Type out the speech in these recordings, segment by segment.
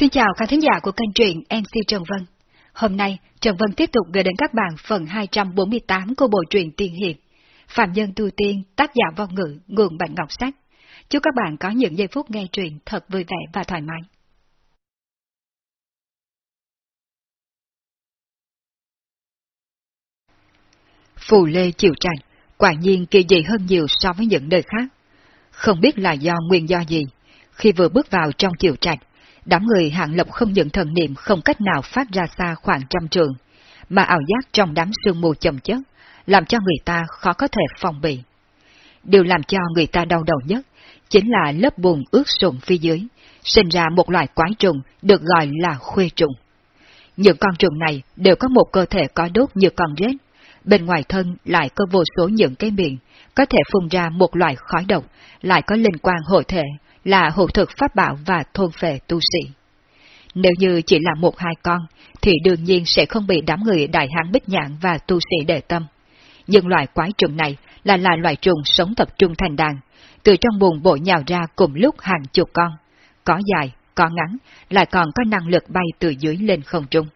Xin chào khán thính giả của kênh truyện MC Trần Vân. Hôm nay, Trần Vân tiếp tục gửi đến các bạn phần 248 của bộ truyện Tiên Hiệp. Phạm Nhân Tu Tiên, tác giả vong ngữ, nguồn bản ngọc sách. Chúc các bạn có những giây phút nghe truyện thật vui vẻ và thoải mái. Phù Lê chịu trạch, quả nhiên kỳ dị hơn nhiều so với những nơi khác. Không biết là do nguyên do gì, khi vừa bước vào trong chiều trạch, đám người hạng lộc không những thần niệm không cách nào phát ra xa khoảng trăm trường, mà ảo giác trong đám sương mù chồng chất, làm cho người ta khó có thể phòng bị. Điều làm cho người ta đau đầu nhất chính là lớp bùn ướt sùn phía dưới, sinh ra một loại quái trùng được gọi là khuê trùng. Những con trùng này đều có một cơ thể có đốt như con rết, bên ngoài thân lại có vô số những cái miệng, có thể phun ra một loại khói độc, lại có linh quan hội thể, là hộ thực pháp bảo và thôn về tu sĩ. Nếu như chỉ là một hai con, thì đương nhiên sẽ không bị đám người đại hán bích nhạn và tu sĩ đề tâm. Nhưng loại quái trùng này là là loại trùng sống tập trung thành đàn, từ trong bùn bộ nhào ra cùng lúc hàng chục con, có dài, có ngắn, lại còn có năng lực bay từ dưới lên không trung.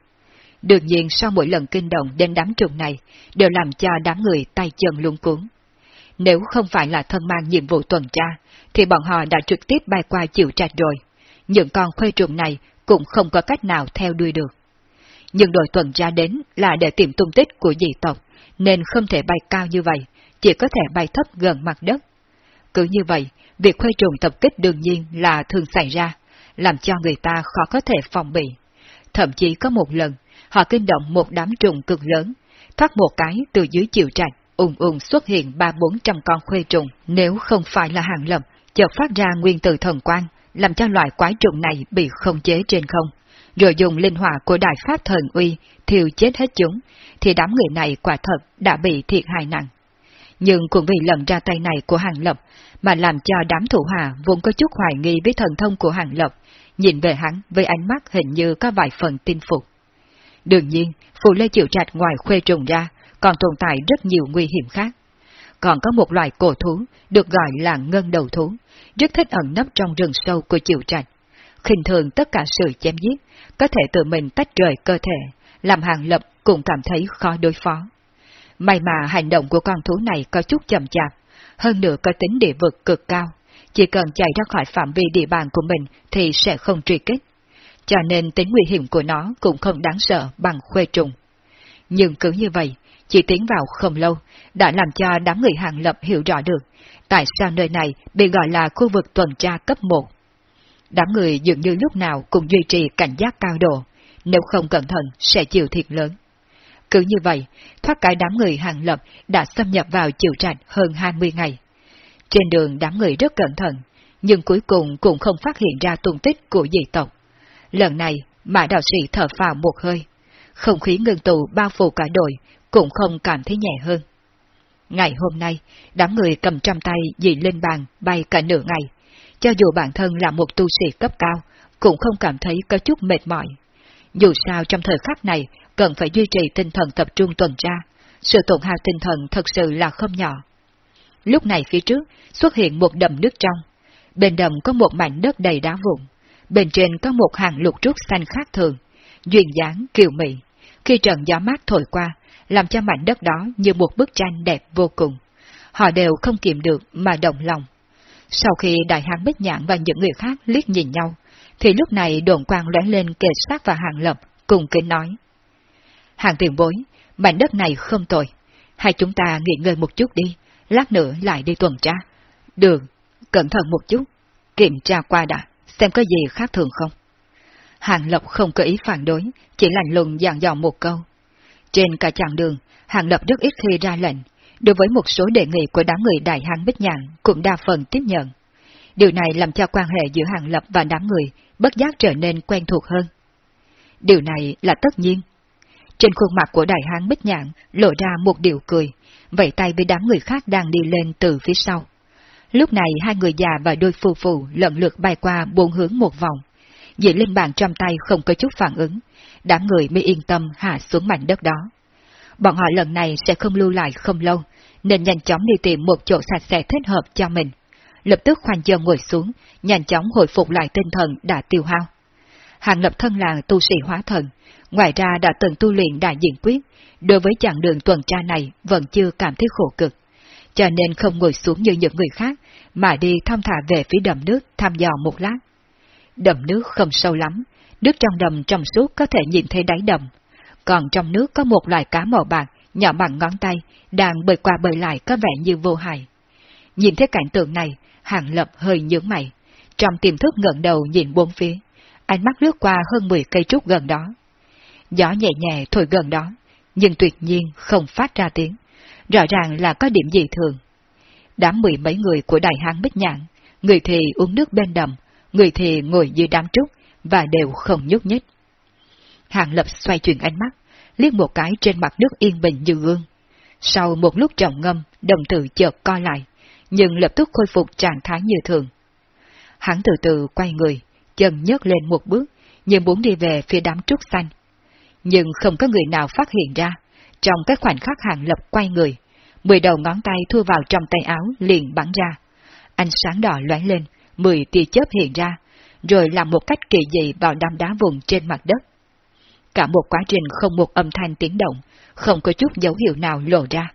Đương nhiên sau mỗi lần kinh động đến đám trùng này, đều làm cho đám người tay chân luống cuốn. Nếu không phải là thân mang nhiệm vụ tuần tra, thì bọn họ đã trực tiếp bay qua chịu trạch rồi. Những con khuê trùng này cũng không có cách nào theo đuôi được. Nhưng đội tuần tra đến là để tìm tung tích của dị tộc, nên không thể bay cao như vậy, chỉ có thể bay thấp gần mặt đất. Cứ như vậy, việc khuê trùng tập kích đương nhiên là thường xảy ra, làm cho người ta khó có thể phòng bị. Thậm chí có một lần, họ kinh động một đám trùng cực lớn, thoát một cái từ dưới chịu trạch, ung ung xuất hiện ba bốn trăm con khuê trùng, nếu không phải là hàng lập, chợt phát ra nguyên tử thần quang, làm cho loại quái trùng này bị không chế trên không, rồi dùng linh hỏa của đại pháp thần uy thiêu chết hết chúng, thì đám người này quả thật đã bị thiệt hại nặng. Nhưng cũng vì lần ra tay này của Hàng Lập, mà làm cho đám thủ hạ vốn có chút hoài nghi với thần thông của Hàng Lập, nhìn về hắn với ánh mắt hình như có vài phần tin phục. Đương nhiên, Phù Lê chịu Trạch ngoài khuê trùng ra, còn tồn tại rất nhiều nguy hiểm khác. Còn có một loài cổ thú, được gọi là ngân đầu thú, rất thích ẩn nấp trong rừng sâu của chiều Trạch. khinh thường tất cả sự chém giết, có thể tự mình tách rời cơ thể, làm hàng lập cũng cảm thấy khó đối phó. May mà hành động của con thú này có chút chậm chạp, hơn nữa có tính địa vực cực cao, chỉ cần chạy ra khỏi phạm vi địa bàn của mình thì sẽ không truy kích. Cho nên tính nguy hiểm của nó cũng không đáng sợ bằng khuê trùng. Nhưng cứ như vậy, chỉ tiến vào không lâu, đã làm cho đám người hàng lập hiểu rõ được, tại sao nơi này bị gọi là khu vực tuần tra cấp 1. Đám người dường như lúc nào cũng duy trì cảnh giác cao độ, nếu không cẩn thận sẽ chịu thiệt lớn. Cứ như vậy, thoát cái đám người hàng lập đã xâm nhập vào chịu trạch hơn 20 ngày. Trên đường đám người rất cẩn thận, nhưng cuối cùng cũng không phát hiện ra tung tích của dị tộc. Lần này, mã đạo sĩ thở phào một hơi. Không khí ngưng tụ bao phủ cả đội, cũng không cảm thấy nhẹ hơn. Ngày hôm nay, đám người cầm trăm tay dị lên bàn bay cả nửa ngày. Cho dù bản thân là một tu sĩ cấp cao, cũng không cảm thấy có chút mệt mỏi. Dù sao trong thời khắc này, cần phải duy trì tinh thần tập trung tuần tra, sự tổn hao tinh thần thật sự là không nhỏ. Lúc này phía trước xuất hiện một đầm nước trong, bên đầm có một mảnh đất đầy đá vụn, bên trên có một hàng lục trúc xanh khác thường, duyên dáng kiều mị. Khi trận gió mát thổi qua, làm cho mảnh đất đó như một bức tranh đẹp vô cùng. Họ đều không kiềm được mà động lòng. Sau khi đại hán Bích Nhạn và những người khác liếc nhìn nhau, thì lúc này đồn quang lóe lên kề sát và hàng lập, cùng kính nói. Hàng tiền bối, mảnh đất này không tồi. Hai chúng ta nghỉ ngơi một chút đi, lát nữa lại đi tuần tra. Được, cẩn thận một chút, kiểm tra qua đã, xem có gì khác thường không. Hàng Lập không có ý phản đối, chỉ lạnh lùng dàn dò một câu. Trên cả chặng đường, Hàng Lập rất ít khi ra lệnh, đối với một số đề nghị của đám người đại hán Bích Nhạn cũng đa phần tiếp nhận. Điều này làm cho quan hệ giữa Hàng Lập và đám người bất giác trở nên quen thuộc hơn. Điều này là tất nhiên. Trên khuôn mặt của đại hán Bích Nhạn lộ ra một điều cười, vẫy tay với đám người khác đang đi lên từ phía sau. Lúc này hai người già và đôi phù phù lần lượt bay qua bốn hướng một vòng. Dĩ linh bàn trong tay không có chút phản ứng, đám người mới yên tâm hạ xuống mảnh đất đó. Bọn họ lần này sẽ không lưu lại không lâu, nên nhanh chóng đi tìm một chỗ sạch sẽ thích hợp cho mình. Lập tức khoanh chân ngồi xuống, nhanh chóng hồi phục lại tinh thần đã tiêu hao. Hàng lập thân là tu sĩ hóa thần, ngoài ra đã từng tu luyện đại diện quyết, đối với chặng đường tuần tra này vẫn chưa cảm thấy khổ cực. Cho nên không ngồi xuống như những người khác, mà đi thong thả về phía đầm nước thăm dò một lát. Đầm nước không sâu lắm, nước trong đầm trong suốt có thể nhìn thấy đáy đầm. Còn trong nước có một loài cá màu bạc, nhỏ bằng ngón tay, đang bơi qua bơi lại có vẻ như vô hại. Nhìn thấy cảnh tượng này, Hàng Lập hơi nhướng mày, trong tiềm thức ngẩng đầu nhìn bốn phía, ánh mắt lướt qua hơn 10 cây trúc gần đó. Gió nhẹ nhẹ thổi gần đó, nhưng tuyệt nhiên không phát ra tiếng, rõ ràng là có điểm gì thường. Đám mười mấy người của đại hán bích nhạn, người thì uống nước bên đầm, người thì ngồi dưới đám trúc, và đều không nhúc nhích. Hàng Lập xoay chuyển ánh mắt, liếc một cái trên mặt nước yên bình như gương. Sau một lúc trọng ngâm, đồng tử chợt co lại, nhưng lập tức khôi phục trạng thái như thường. Hắn từ từ quay người, chân nhấc lên một bước, như muốn đi về phía đám trúc xanh. Nhưng không có người nào phát hiện ra, trong cái khoảnh khắc hàng lập quay người, mười đầu ngón tay thua vào trong tay áo liền bắn ra. Ánh sáng đỏ lóe lên, mười tia chớp hiện ra, rồi làm một cách kỳ dị vào đám đá vùng trên mặt đất. Cả một quá trình không một âm thanh tiếng động, không có chút dấu hiệu nào lộ ra.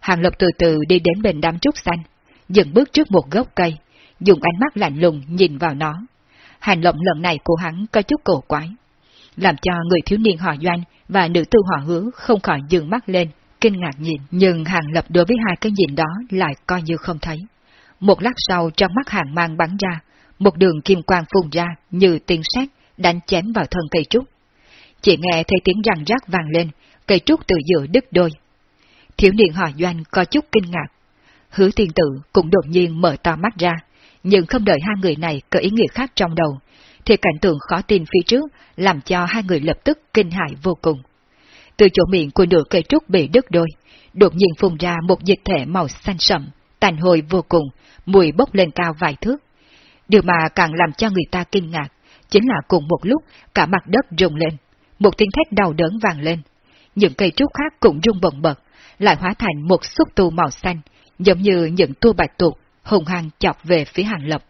Hàng Lập từ từ đi đến bên đám trúc xanh, dừng bước trước một gốc cây, dùng ánh mắt lạnh lùng nhìn vào nó. Hành động lần này của hắn có chút cổ quái, làm cho người thiếu niên họ doanh và nữ tư họ hứa không khỏi dừng mắt lên, kinh ngạc nhìn, nhưng Hàng Lập đối với hai cái nhìn đó lại coi như không thấy. Một lát sau trong mắt hàng mang bắn ra, một đường kim quang phun ra như tiếng sét đánh chém vào thân cây trúc. Chỉ nghe thấy tiếng răng rác vang lên, cây trúc từ giữa đứt đôi. Thiếu niên họ doanh có chút kinh ngạc. Hứa tiên tử cũng đột nhiên mở to mắt ra, nhưng không đợi hai người này có ý nghĩa khác trong đầu, thì cảnh tượng khó tin phía trước làm cho hai người lập tức kinh hại vô cùng. Từ chỗ miệng của nửa cây trúc bị đứt đôi, đột nhiên phun ra một dịch thể màu xanh sậm, tàn hồi vô cùng, mùi bốc lên cao vài thước. Điều mà càng làm cho người ta kinh ngạc, chính là cùng một lúc cả mặt đất rung lên, một tiếng thét đau đớn vang lên. Những cây trúc khác cũng rung bần bật, lại hóa thành một xúc tu màu xanh, giống như những tua bạch tuộc hùng hăng chọc về phía hàng lập.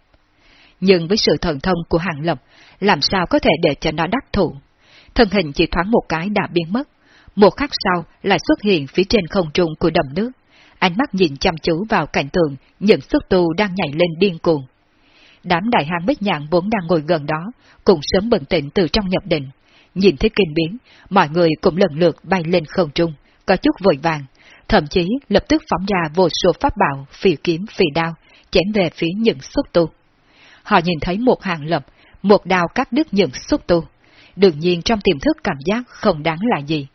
Nhưng với sự thần thông của hàng lập, làm sao có thể để cho nó đắc thủ? Thân hình chỉ thoáng một cái đã biến mất, một khắc sau lại xuất hiện phía trên không trung của đầm nước, ánh mắt nhìn chăm chú vào cảnh tượng những xúc tu đang nhảy lên điên cuồng. Đám đại hán bích nhạn vốn đang ngồi gần đó, cũng sớm bừng tỉnh từ trong nhập định. Nhìn thấy kinh biến, mọi người cũng lần lượt bay lên không trung, có chút vội vàng, thậm chí lập tức phóng ra vô số pháp bảo, phi kiếm, phi đao, chém về phía những xúc tu. Họ nhìn thấy một hàng lập, một đao cắt đứt những xúc tu. Đương nhiên trong tiềm thức cảm giác không đáng là gì.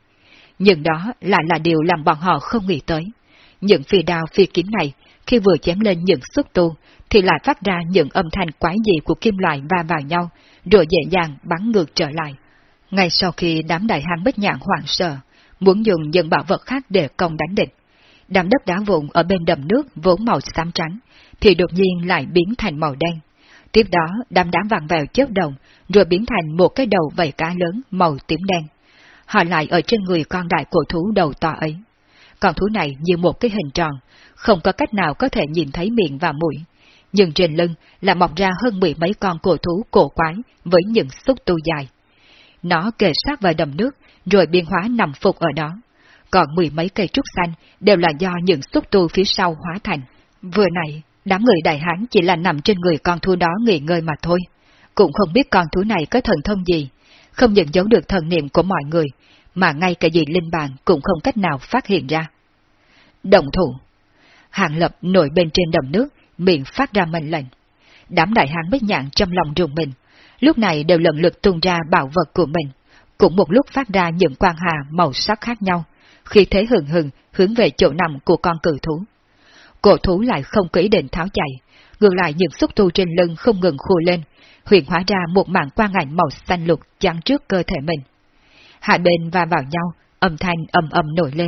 Nhưng đó lại là điều làm bọn họ không nghĩ tới. Những phi đao phi kiếm này, khi vừa chém lên những xúc tu, thì lại phát ra những âm thanh quái dị của kim loại va vào nhau, rồi dễ dàng bắn ngược trở lại. Ngay sau khi đám đại hán bích nhạn hoảng sợ, muốn dùng những bảo vật khác để công đánh địch, đám đất đá vụn ở bên đầm nước vốn màu xám trắng, thì đột nhiên lại biến thành màu đen. Tiếp đó, đám đá vàng vèo chớp đồng, rồi biến thành một cái đầu vầy cá lớn màu tím đen. Họ lại ở trên người con đại cổ thú đầu to ấy. Con thú này như một cái hình tròn, không có cách nào có thể nhìn thấy miệng và mũi. Nhưng trên lưng là mọc ra hơn mười mấy con cổ thú cổ quái với những xúc tu dài. Nó kề sát vào đầm nước, rồi biên hóa nằm phục ở đó. Còn mười mấy cây trúc xanh đều là do những xúc tu phía sau hóa thành. Vừa nãy, đám người đại hán chỉ là nằm trên người con thú đó nghỉ ngơi mà thôi. Cũng không biết con thú này có thần thông gì, không nhận giấu được thần niệm của mọi người, mà ngay cả gì linh bàn cũng không cách nào phát hiện ra. Động thủ. Hàng lập nổi bên trên đầm nước, miệng phát ra mệnh lệnh. Đám đại hán bích nhạn trong lòng rùng mình, lúc này đều lần lượt tung ra bảo vật của mình, cũng một lúc phát ra những quang hà màu sắc khác nhau, khi thế hừng hừng hướng về chỗ nằm của con cử thú. Cổ thú lại không có ý định tháo chạy, ngược lại những xúc tu trên lưng không ngừng khô lên, huyền hóa ra một mảng quang ảnh màu xanh lục chắn trước cơ thể mình. Hai bên va vào nhau, âm thanh ầm ầm nổi lên.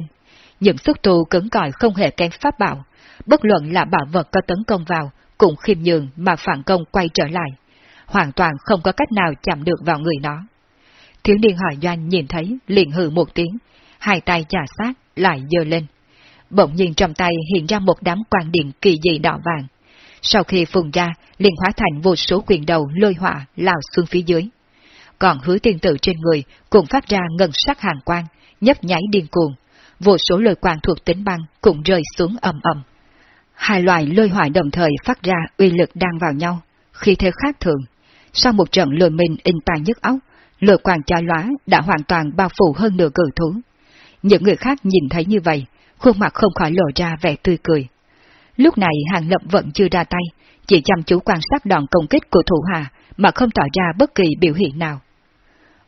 Những xúc tu cứng cỏi không hề kém pháp bảo, bất luận là bảo vật có tấn công vào, cũng khiêm nhường mà phản công quay trở lại. Hoàn toàn không có cách nào chạm được vào người nó. Thiếu niên hỏi doanh nhìn thấy, liền hừ một tiếng, hai tay chà sát, lại dơ lên. Bỗng nhiên trong tay hiện ra một đám quang điện kỳ dị đỏ vàng. Sau khi phùng ra, liền hóa thành vô số quyền đầu lôi hỏa lao xuống phía dưới. còn hứa tiên tử trên người cũng phát ra ngân sắc hàng quang, nhấp nháy điên cuồng. Vô số lời quang thuộc tính băng cũng rơi xuống ầm ầm. Hai loại lôi hỏa đồng thời phát ra uy lực đang vào nhau, khi thế khác thường. Sau một trận lừa mình in tàn nhức óc, lửa quàng chói lóa đã hoàn toàn bao phủ hơn nửa cử thú. Những người khác nhìn thấy như vậy, khuôn mặt không khỏi lộ ra vẻ tươi cười. Lúc này Hàng Lập vẫn chưa ra tay, chỉ chăm chú quan sát đòn công kích của thủ hạ mà không tỏ ra bất kỳ biểu hiện nào.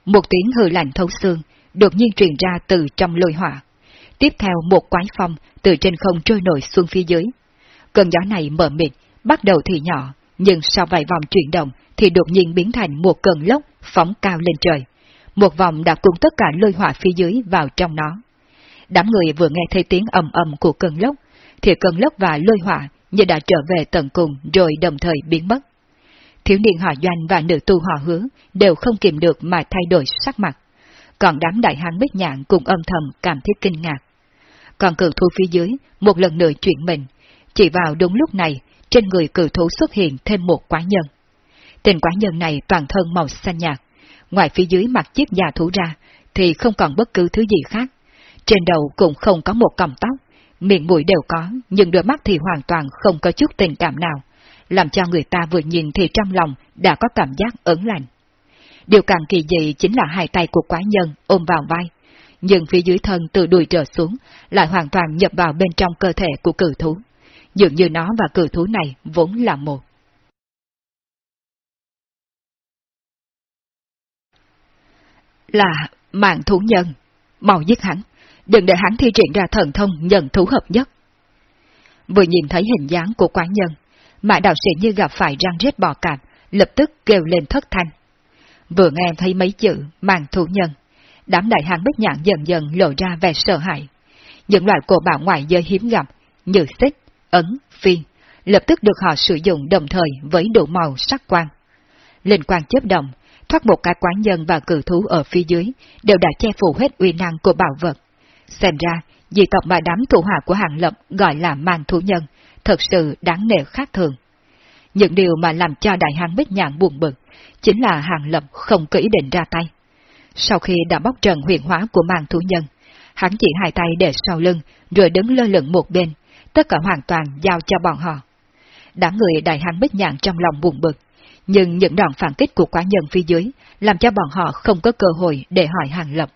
Một tiếng hư lạnh thấu xương đột nhiên truyền ra từ trong lôi hỏa. Tiếp theo một quái phong từ trên không trôi nổi xuống phía dưới. Cơn gió này mở mịt, bắt đầu thì nhỏ, nhưng sau vài vòng chuyển động thì đột nhiên biến thành một cơn lốc phóng cao lên trời. Một vòng đã cuốn tất cả lôi hỏa phía dưới vào trong nó. Đám người vừa nghe thấy tiếng ầm ầm của cơn lốc, thì cơn lốc và lôi hỏa như đã trở về tận cùng rồi đồng thời biến mất. Thiếu niên họ doanh và nữ tu họ hứa đều không kìm được mà thay đổi sắc mặt. Còn đám đại hán bích nhạn cùng âm thầm cảm thấy kinh ngạc. Còn cử thu phía dưới một lần nữa chuyển mình, chỉ vào đúng lúc này trên người cử thú xuất hiện thêm một quái nhân. Tên quái nhân này toàn thân màu xanh nhạt, ngoài phía dưới mặt chiếc da thú ra thì không còn bất cứ thứ gì khác. Trên đầu cũng không có một cọng tóc, miệng mũi đều có, nhưng đôi mắt thì hoàn toàn không có chút tình cảm nào, làm cho người ta vừa nhìn thì trong lòng đã có cảm giác ớn lạnh. Điều càng kỳ dị chính là hai tay của quái nhân ôm vào vai, nhưng phía dưới thân từ đùi trở xuống lại hoàn toàn nhập vào bên trong cơ thể của cử thú. Dường như nó và cử thú này vốn là một. Là mạng thú nhân, mau giết hắn, đừng để hắn thi triển ra thần thông nhận thú hợp nhất. Vừa nhìn thấy hình dáng của quán nhân, mã đạo sĩ như gặp phải răng rết bò cạp, lập tức kêu lên thất thanh. Vừa nghe thấy mấy chữ mạng thú nhân, đám đại hàng bích nhạn dần dần lộ ra vẻ sợ hãi. Những loại cổ bảo ngoại giới hiếm gặp, như xích, ấn, phi, lập tức được họ sử dụng đồng thời với đủ màu sắc quang. Linh quang chớp động, thoát một cái quán nhân và cử thú ở phía dưới, đều đã che phủ hết uy năng của bảo vật. Xem ra, dị tộc mà đám thủ hạ của hàng lập gọi là mang thú nhân, thật sự đáng nể khác thường. Những điều mà làm cho đại hán bích nhạn buồn bực, chính là hàng lập không có ý định ra tay. Sau khi đã bóc trần huyền hóa của mang thú nhân, hắn chỉ hai tay để sau lưng, rồi đứng lơ lửng một bên, tất cả hoàn toàn giao cho bọn họ. Đám người đại hán bích nhạn trong lòng buồn bực, nhưng những đòn phản kích của quá nhân phía dưới làm cho bọn họ không có cơ hội để hỏi hàng lập.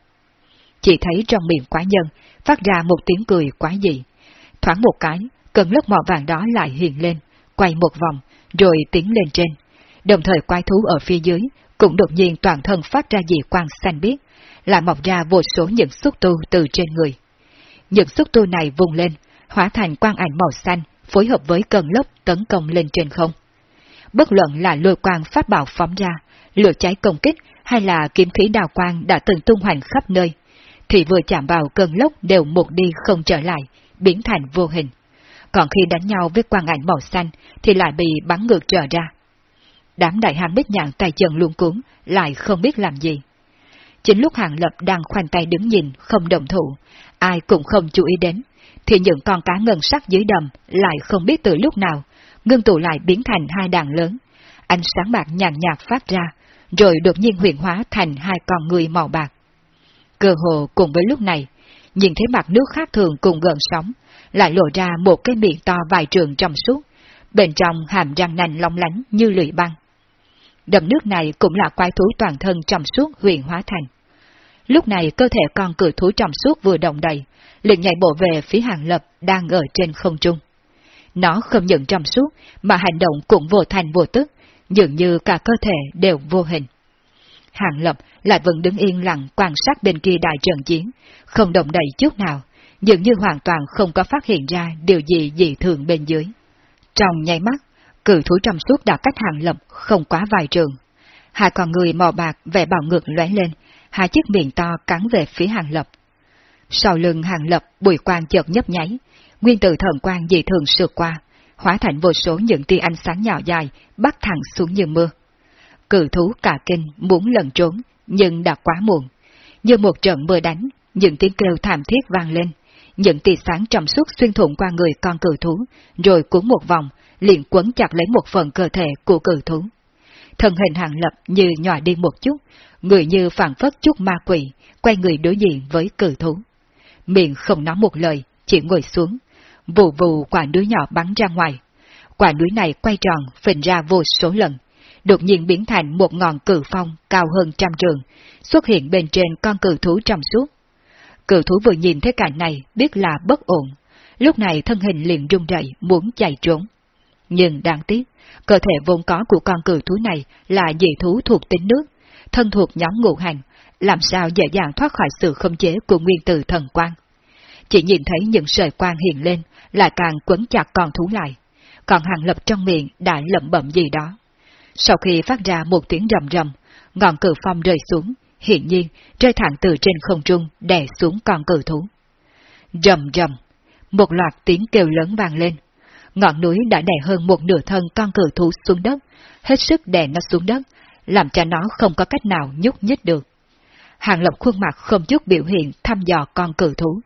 Chỉ thấy trong miệng quá nhân phát ra một tiếng cười quá dị. Thoáng một cái, cơn lốc mỏ vàng đó lại hiện lên, quay một vòng, rồi tiến lên trên. Đồng thời quái thú ở phía dưới cũng đột nhiên toàn thân phát ra dị quang xanh biếc, lại mọc ra vô số những xúc tu từ trên người. Những xúc tu này vùng lên, hóa thành quang ảnh màu xanh, phối hợp với cơn lốc tấn công lên trên không. Bất luận là lôi quang pháp bảo phóng ra, lửa cháy công kích hay là kiếm khí đào quang đã từng tung hoành khắp nơi, thì vừa chạm vào cơn lốc đều một đi không trở lại, biến thành vô hình. Còn khi đánh nhau với quang ảnh màu xanh thì lại bị bắn ngược trở ra. Đám đại hàng bích nhạn tay chân luôn cuốn, lại không biết làm gì. Chính lúc hàng lập đang khoanh tay đứng nhìn, không động thủ, ai cũng không chú ý đến, thì những con cá ngân sắc dưới đầm lại không biết từ lúc nào, ngưng tụ lại biến thành hai đàn lớn. Ánh sáng bạc nhàn nhạt phát ra, rồi đột nhiên huyền hóa thành hai con người màu bạc. Cơ hồ cùng với lúc này, nhìn thấy mặt nước khác thường cùng gần sóng, lại lộ ra một cái miệng to vài trường trong suốt, bên trong hàm răng nành long lánh như lưỡi băng. Đầm nước này cũng là quái thú toàn thân trong suốt huyền hóa thành. Lúc này cơ thể con cử thú trong suốt vừa động đầy, liền nhảy bộ về phía hàng lập đang ở trên không trung. Nó không những trong suốt, mà hành động cũng vô thành vô tức, dường như cả cơ thể đều vô hình. Hàng lập lại vẫn đứng yên lặng quan sát bên kia đại trận chiến, không động đậy chút nào, dường như hoàn toàn không có phát hiện ra điều gì dị thường bên dưới. Trong nháy mắt, cử thú trong suốt đã cách hàng lập không quá vài trường. Hai con người mò bạc vẻ bảo ngược lóe lên, hai chiếc miệng to cắn về phía hàng lập. Sau lưng hàng lập bùi quang chợt nhấp nháy, nguyên tử thần quang dị thường sượt qua, hóa thành vô số những tia ánh sáng nhỏ dài, bắt thẳng xuống như mưa. Cự thú cả kinh muốn lần trốn, nhưng đã quá muộn. Như một trận mưa đánh, những tiếng kêu thảm thiết vang lên, những tia sáng trầm suốt xuyên thủng qua người con cự thú, rồi cuốn một vòng, liền quấn chặt lấy một phần cơ thể của cự thú thân hình hàng lập như nhòa đi một chút, người như phản phất chút ma quỷ, quay người đối diện với cử thú. Miệng không nói một lời, chỉ ngồi xuống, vù vù quả núi nhỏ bắn ra ngoài. Quả núi này quay tròn, phình ra vô số lần, đột nhiên biến thành một ngọn cử phong cao hơn trăm trường, xuất hiện bên trên con cử thú trong suốt. Cử thú vừa nhìn thấy cảnh này biết là bất ổn, lúc này thân hình liền rung rẩy muốn chạy trốn. Nhưng đáng tiếc, cơ thể vốn có của con cử thú này là dị thú thuộc tính nước, thân thuộc nhóm ngũ hành, làm sao dễ dàng thoát khỏi sự khống chế của nguyên tử thần quang. Chỉ nhìn thấy những sợi quang hiện lên, lại càng quấn chặt con thú lại, còn hàng lập trong miệng đã lẩm bẩm gì đó. Sau khi phát ra một tiếng rầm rầm, ngọn cử phong rơi xuống, hiện nhiên rơi thẳng từ trên không trung đè xuống con cử thú. Rầm rầm, một loạt tiếng kêu lớn vang lên. Ngọn núi đã đè hơn một nửa thân con cử thú xuống đất, hết sức đè nó xuống đất, làm cho nó không có cách nào nhúc nhích được. Hàng lập khuôn mặt không chút biểu hiện thăm dò con cử thú.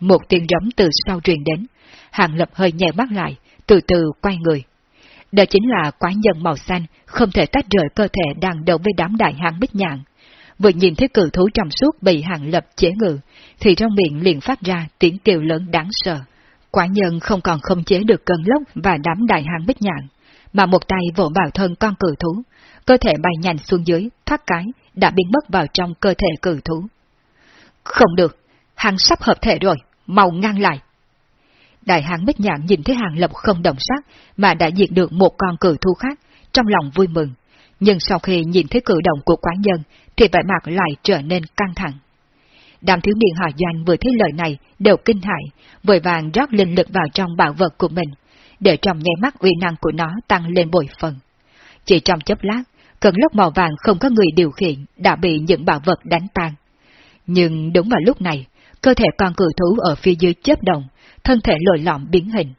Một tiếng rấm từ sau truyền đến, hàng lập hơi nhẹ mắt lại, từ từ quay người. Đó chính là quái nhân màu xanh, không thể tách rời cơ thể đang đấu với đám đại hạng bích nhạn. Vừa nhìn thấy cử thú trong suốt bị hàng lập chế ngự, thì trong miệng liền phát ra tiếng kêu lớn đáng sợ. Quả nhân không còn không chế được cơn lốc và đám đại hàng bích nhạn, mà một tay vỗ vào thân con cử thú, cơ thể bay nhanh xuống dưới, thoát cái, đã biến mất vào trong cơ thể cử thú. Không được, hắn sắp hợp thể rồi, mau ngăn lại. Đại hàng bích nhạn nhìn thấy hàng lập không động sát, mà đã diệt được một con cử thú khác, trong lòng vui mừng. Nhưng sau khi nhìn thấy cử động của quán nhân, thì vẻ mặt lại trở nên căng thẳng. Đàm thiếu niên họ doanh vừa thấy lời này đều kinh hại, vội vàng rót linh lực vào trong bảo vật của mình, để trong nháy mắt uy năng của nó tăng lên bội phần. Chỉ trong chớp lát, cơn lốc màu vàng không có người điều khiển đã bị những bảo vật đánh tan. Nhưng đúng vào lúc này, cơ thể con cử thú ở phía dưới chớp động, thân thể lồi lõm biến hình.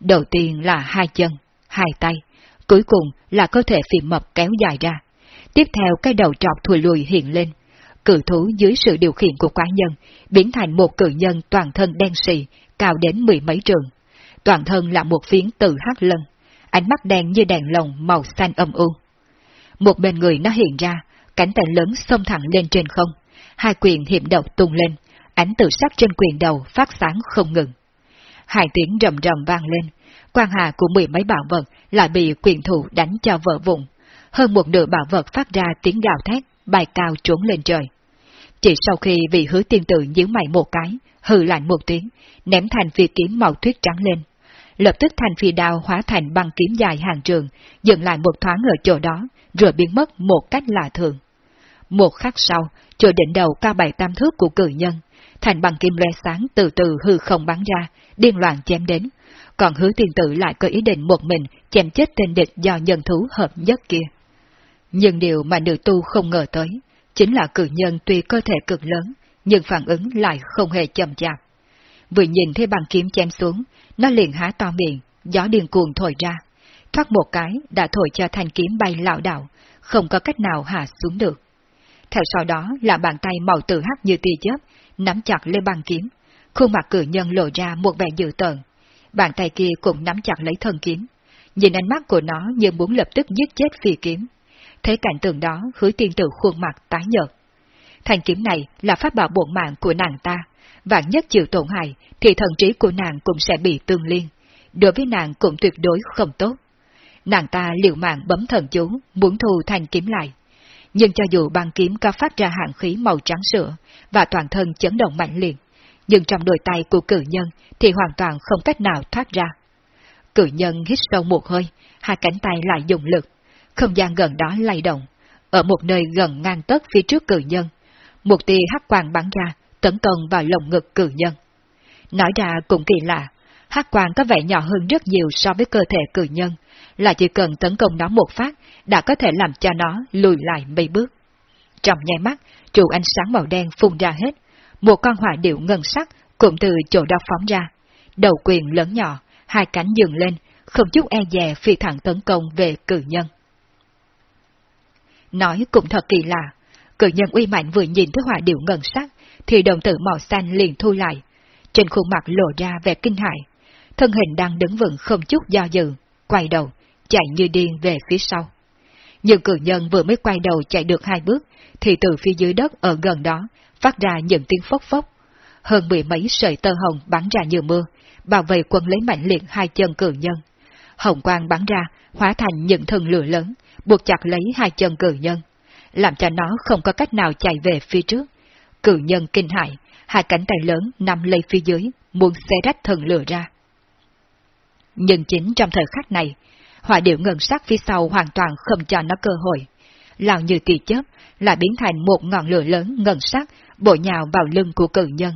Đầu tiên là hai chân, hai tay, cuối cùng là cơ thể phì mập kéo dài ra. Tiếp theo cái đầu trọc thùi lùi hiện lên. Cử thú dưới sự điều khiển của quái nhân, biến thành một cử nhân toàn thân đen xì, cao đến mười mấy trường. Toàn thân là một phiến từ hắc lân, ánh mắt đen như đèn lồng màu xanh âm u. Một bên người nó hiện ra, cánh tay lớn xông thẳng lên trên không, hai quyền hiểm độc tung lên, ánh tự sắc trên quyền đầu phát sáng không ngừng. Hai tiếng rầm rầm vang lên, quan hà của mười mấy bảo vật lại bị quyền thủ đánh cho vỡ vụn. Hơn một nửa bảo vật phát ra tiếng gào thét, bài cao trốn lên trời. Chỉ sau khi vị hứa tiên tử nhíu mày một cái, hừ lạnh một tiếng, ném thành phi kiếm màu tuyết trắng lên. Lập tức thành phi đao hóa thành băng kiếm dài hàng trường, dừng lại một thoáng ở chỗ đó, rồi biến mất một cách lạ thường. Một khắc sau, chỗ đỉnh đầu cao bảy tam thước của cử nhân, thành bằng kim loe sáng từ từ hư không bắn ra, điên loạn chém đến, còn hứa tiên tử lại có ý định một mình chém chết tên địch do nhân thú hợp nhất kia. Nhưng điều mà nữ tu không ngờ tới, chính là cử nhân tuy cơ thể cực lớn, nhưng phản ứng lại không hề chậm chạp. Vừa nhìn thấy bằng kiếm chém xuống, nó liền há to miệng, gió điên cuồng thổi ra. Thoát một cái đã thổi cho thanh kiếm bay lão đảo, không có cách nào hạ xuống được. Theo sau đó là bàn tay màu tử hắc như tia chớp, nắm chặt lên bàn kiếm. Khuôn mặt cử nhân lộ ra một vẻ dữ tợn. Bàn tay kia cũng nắm chặt lấy thân kiếm. Nhìn ánh mắt của nó như muốn lập tức giết chết phi kiếm thế cảnh tượng đó, hứa tiên tử khuôn mặt tái nhợt. Thanh kiếm này là pháp bảo bổn mạng của nàng ta, vạn nhất chịu tổn hại thì thần trí của nàng cũng sẽ bị tương liên. Đối với nàng cũng tuyệt đối không tốt. Nàng ta liều mạng bấm thần chú, muốn thu thanh kiếm lại. Nhưng cho dù băng kiếm có phát ra hạng khí màu trắng sữa và toàn thân chấn động mạnh liệt, nhưng trong đôi tay của cử nhân thì hoàn toàn không cách nào thoát ra. Cử nhân hít sâu một hơi, hai cánh tay lại dùng lực, không gian gần đó lay động, ở một nơi gần ngang tấc phía trước cử nhân. Một tia hắc quang bắn ra, tấn công vào lồng ngực cử nhân. Nói ra cũng kỳ lạ, hắc quang có vẻ nhỏ hơn rất nhiều so với cơ thể cử nhân, là chỉ cần tấn công nó một phát đã có thể làm cho nó lùi lại mấy bước. Trong nháy mắt, trụ ánh sáng màu đen phun ra hết, một con hỏa điệu ngân sắc cũng từ chỗ đó phóng ra. Đầu quyền lớn nhỏ, hai cánh dừng lên, không chút e dè phi thẳng tấn công về cử nhân. Nói cũng thật kỳ lạ, cử nhân uy mạnh vừa nhìn thấy hỏa điệu ngân sắc, thì đồng tử màu xanh liền thu lại. Trên khuôn mặt lộ ra vẻ kinh hại, thân hình đang đứng vững không chút do dự, quay đầu, chạy như điên về phía sau. Nhưng cử nhân vừa mới quay đầu chạy được hai bước, thì từ phía dưới đất ở gần đó phát ra những tiếng phốc phốc. Hơn mười mấy sợi tơ hồng bắn ra như mưa, bảo vệ quân lấy mạnh liệt hai chân cử nhân. Hồng quang bắn ra, hóa thành những thân lửa lớn, buộc chặt lấy hai chân cử nhân, làm cho nó không có cách nào chạy về phía trước. Cử nhân kinh hại, hai cánh tay lớn nằm lấy phía dưới, muốn xé rách thần lửa ra. Nhưng chính trong thời khắc này, hỏa điệu ngân sắc phía sau hoàn toàn không cho nó cơ hội. Lào như kỳ chớp, lại biến thành một ngọn lửa lớn ngân sắc bổ nhào vào lưng của cử nhân.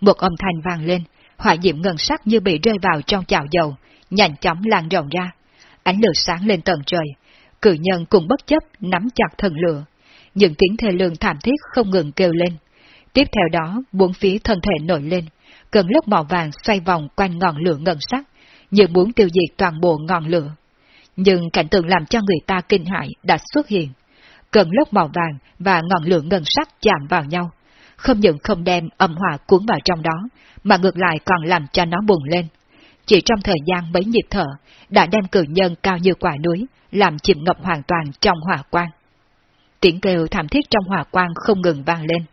Một âm thanh vang lên, hỏa diệm ngân sắc như bị rơi vào trong chảo dầu, nhanh chóng lan rộng ra. Ánh lửa sáng lên tầng trời, cử nhân cùng bất chấp nắm chặt thần lửa. Những tiếng thê lương thảm thiết không ngừng kêu lên. Tiếp theo đó, bốn phía thân thể nổi lên, cơn lốc màu vàng xoay vòng quanh ngọn lửa ngân sắc, như muốn tiêu diệt toàn bộ ngọn lửa. Nhưng cảnh tượng làm cho người ta kinh hại đã xuất hiện. Cơn lốc màu vàng và ngọn lửa ngân sắc chạm vào nhau, không những không đem âm hỏa cuốn vào trong đó, mà ngược lại còn làm cho nó bùng lên. Chỉ trong thời gian mấy nhịp thở, đã đem cử nhân cao như quả núi, làm chìm ngập hoàn toàn trong hỏa quang. Tiếng kêu thảm thiết trong hỏa quang không ngừng vang lên.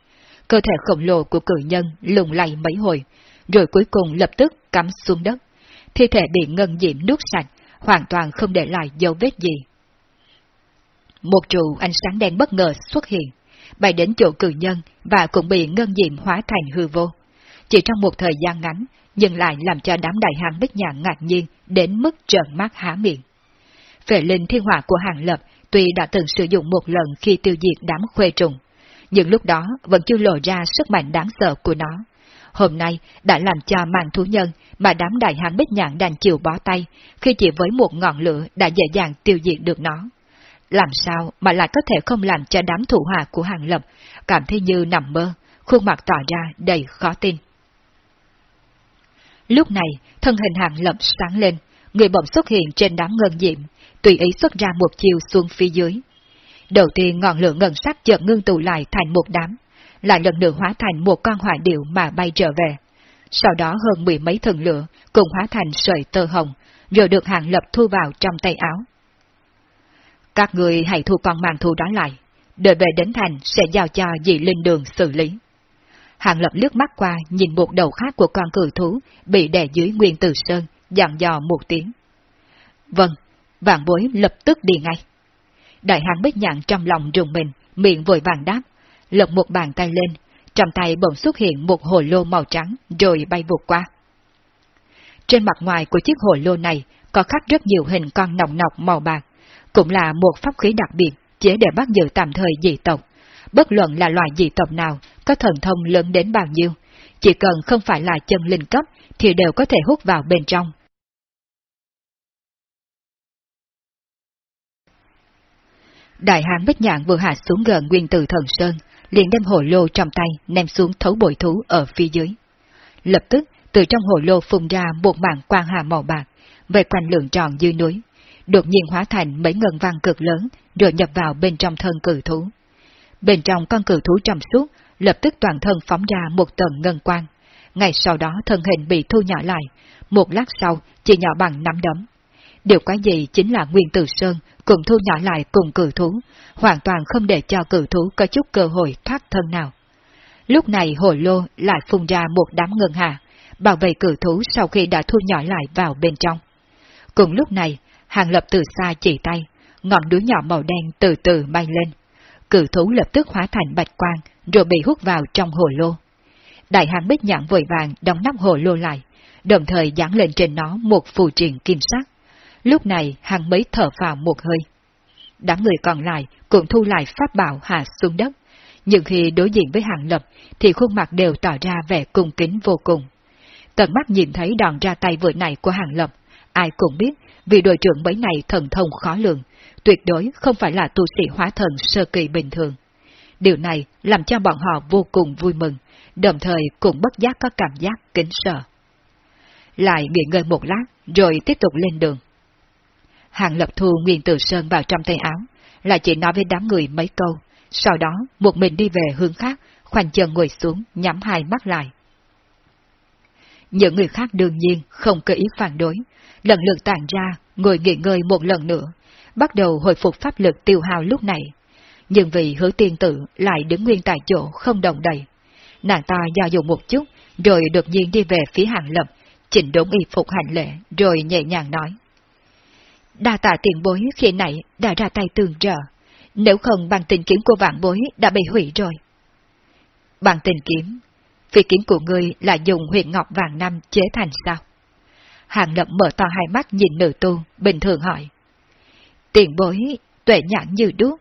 Cơ thể khổng lồ của cử nhân lùng lay mấy hồi, rồi cuối cùng lập tức cắm xuống đất. Thi thể bị ngân diễm nuốt sạch, hoàn toàn không để lại dấu vết gì. Một trụ ánh sáng đen bất ngờ xuất hiện, bay đến chỗ cử nhân và cũng bị ngân diệm hóa thành hư vô. Chỉ trong một thời gian ngắn, nhưng lại làm cho đám đại hàng bích nhạn ngạc nhiên đến mức trợn mắt há miệng. Phệ linh thiên hỏa của hàng lập tuy đã từng sử dụng một lần khi tiêu diệt đám khuê trùng, nhưng lúc đó vẫn chưa lộ ra sức mạnh đáng sợ của nó. Hôm nay đã làm cho mạng thú nhân mà đám đại hàng bích nhạn đành chịu bó tay khi chỉ với một ngọn lửa đã dễ dàng tiêu diệt được nó. Làm sao mà lại có thể không làm cho đám thủ hạ của hàng lập cảm thấy như nằm mơ, khuôn mặt tỏ ra đầy khó tin. Lúc này, thân hình hàng lập sáng lên, người bỗng xuất hiện trên đám ngân diệm, tùy ý xuất ra một chiều xuống phía dưới. Đầu tiên ngọn lửa ngân sắc chợt ngưng tụ lại thành một đám, lại lần nữa hóa thành một con hỏa điệu mà bay trở về. Sau đó hơn mười mấy thần lửa cùng hóa thành sợi tơ hồng, rồi được hàng lập thu vào trong tay áo. Các người hãy thu con màng thu đó lại, đợi về đến thành sẽ giao cho dị linh đường xử lý. Hàng lập lướt mắt qua nhìn một đầu khác của con cử thú bị đè dưới nguyên tử sơn, dặn dò một tiếng. Vâng, vạn bối lập tức đi ngay. Đại hàng bích nhạn trong lòng rùng mình, miệng vội vàng đáp, lật một bàn tay lên, trong tay bỗng xuất hiện một hồ lô màu trắng rồi bay vụt qua. Trên mặt ngoài của chiếc hồ lô này có khắc rất nhiều hình con nòng nọc màu bạc, cũng là một pháp khí đặc biệt chế để bắt giữ tạm thời dị tộc. Bất luận là loài dị tộc nào, có thần thông lớn đến bao nhiêu, chỉ cần không phải là chân linh cấp thì đều có thể hút vào bên trong. Đại hán Bích Nhạn vừa hạ xuống gần nguyên tử thần sơn, liền đem hồ lô trong tay ném xuống thấu bội thú ở phía dưới. Lập tức, từ trong hồ lô phun ra một mảng quang hà màu bạc, về quanh lượng tròn dưới núi, đột nhiên hóa thành mấy ngân văn cực lớn, rồi nhập vào bên trong thân cử thú. Bên trong con cử thú trong suốt, lập tức toàn thân phóng ra một tầng ngân quang. Ngay sau đó thân hình bị thu nhỏ lại, một lát sau chỉ nhỏ bằng nắm đấm. Điều quái gì chính là Nguyên Tử Sơn cùng thu nhỏ lại cùng cử thú, hoàn toàn không để cho cử thú có chút cơ hội thoát thân nào. Lúc này hồ lô lại phun ra một đám ngân hà, bảo vệ cử thú sau khi đã thu nhỏ lại vào bên trong. Cùng lúc này, hàng lập từ xa chỉ tay, ngọn đuối nhỏ màu đen từ từ bay lên. Cử thú lập tức hóa thành bạch quang, rồi bị hút vào trong hồ lô. Đại hàng bích nhãn vội vàng đóng nắp hồ lô lại, đồng thời dán lên trên nó một phù triền kim sắc. Lúc này hàng mấy thở vào một hơi. Đám người còn lại cũng thu lại pháp bảo hạ xuống đất, nhưng khi đối diện với hàng lập thì khuôn mặt đều tỏ ra vẻ cung kính vô cùng. Tận mắt nhìn thấy đòn ra tay vừa này của hàng lập, ai cũng biết vì đội trưởng mấy này thần thông khó lường, tuyệt đối không phải là tu sĩ hóa thần sơ kỳ bình thường. Điều này làm cho bọn họ vô cùng vui mừng, đồng thời cũng bất giác có cảm giác kính sợ. Lại nghỉ ngơi một lát, rồi tiếp tục lên đường. Hàng lập thu Nguyên Tử Sơn vào trong tay áo, là chỉ nói với đám người mấy câu, sau đó một mình đi về hướng khác, khoanh chân ngồi xuống, nhắm hai mắt lại. Những người khác đương nhiên không có ý phản đối, lần lượt tàn ra, ngồi nghỉ ngơi một lần nữa, bắt đầu hồi phục pháp lực tiêu hao lúc này. Nhưng vì hứa tiên tử lại đứng nguyên tại chỗ không động đậy. Nàng ta do dự một chút, rồi đột nhiên đi về phía hàng lập, chỉnh đốn y phục hành lễ, rồi nhẹ nhàng nói. Đa tạ tiền bối khi nãy đã ra tay tương trợ, nếu không bằng tình kiếm của vạn bối đã bị hủy rồi. Bằng tình kiếm, phi kiếm của ngươi là dùng huyện ngọc vàng năm chế thành sao? Hàng lập mở to hai mắt nhìn nữ tu, bình thường hỏi. Tiền bối, tuệ nhãn như đuốc,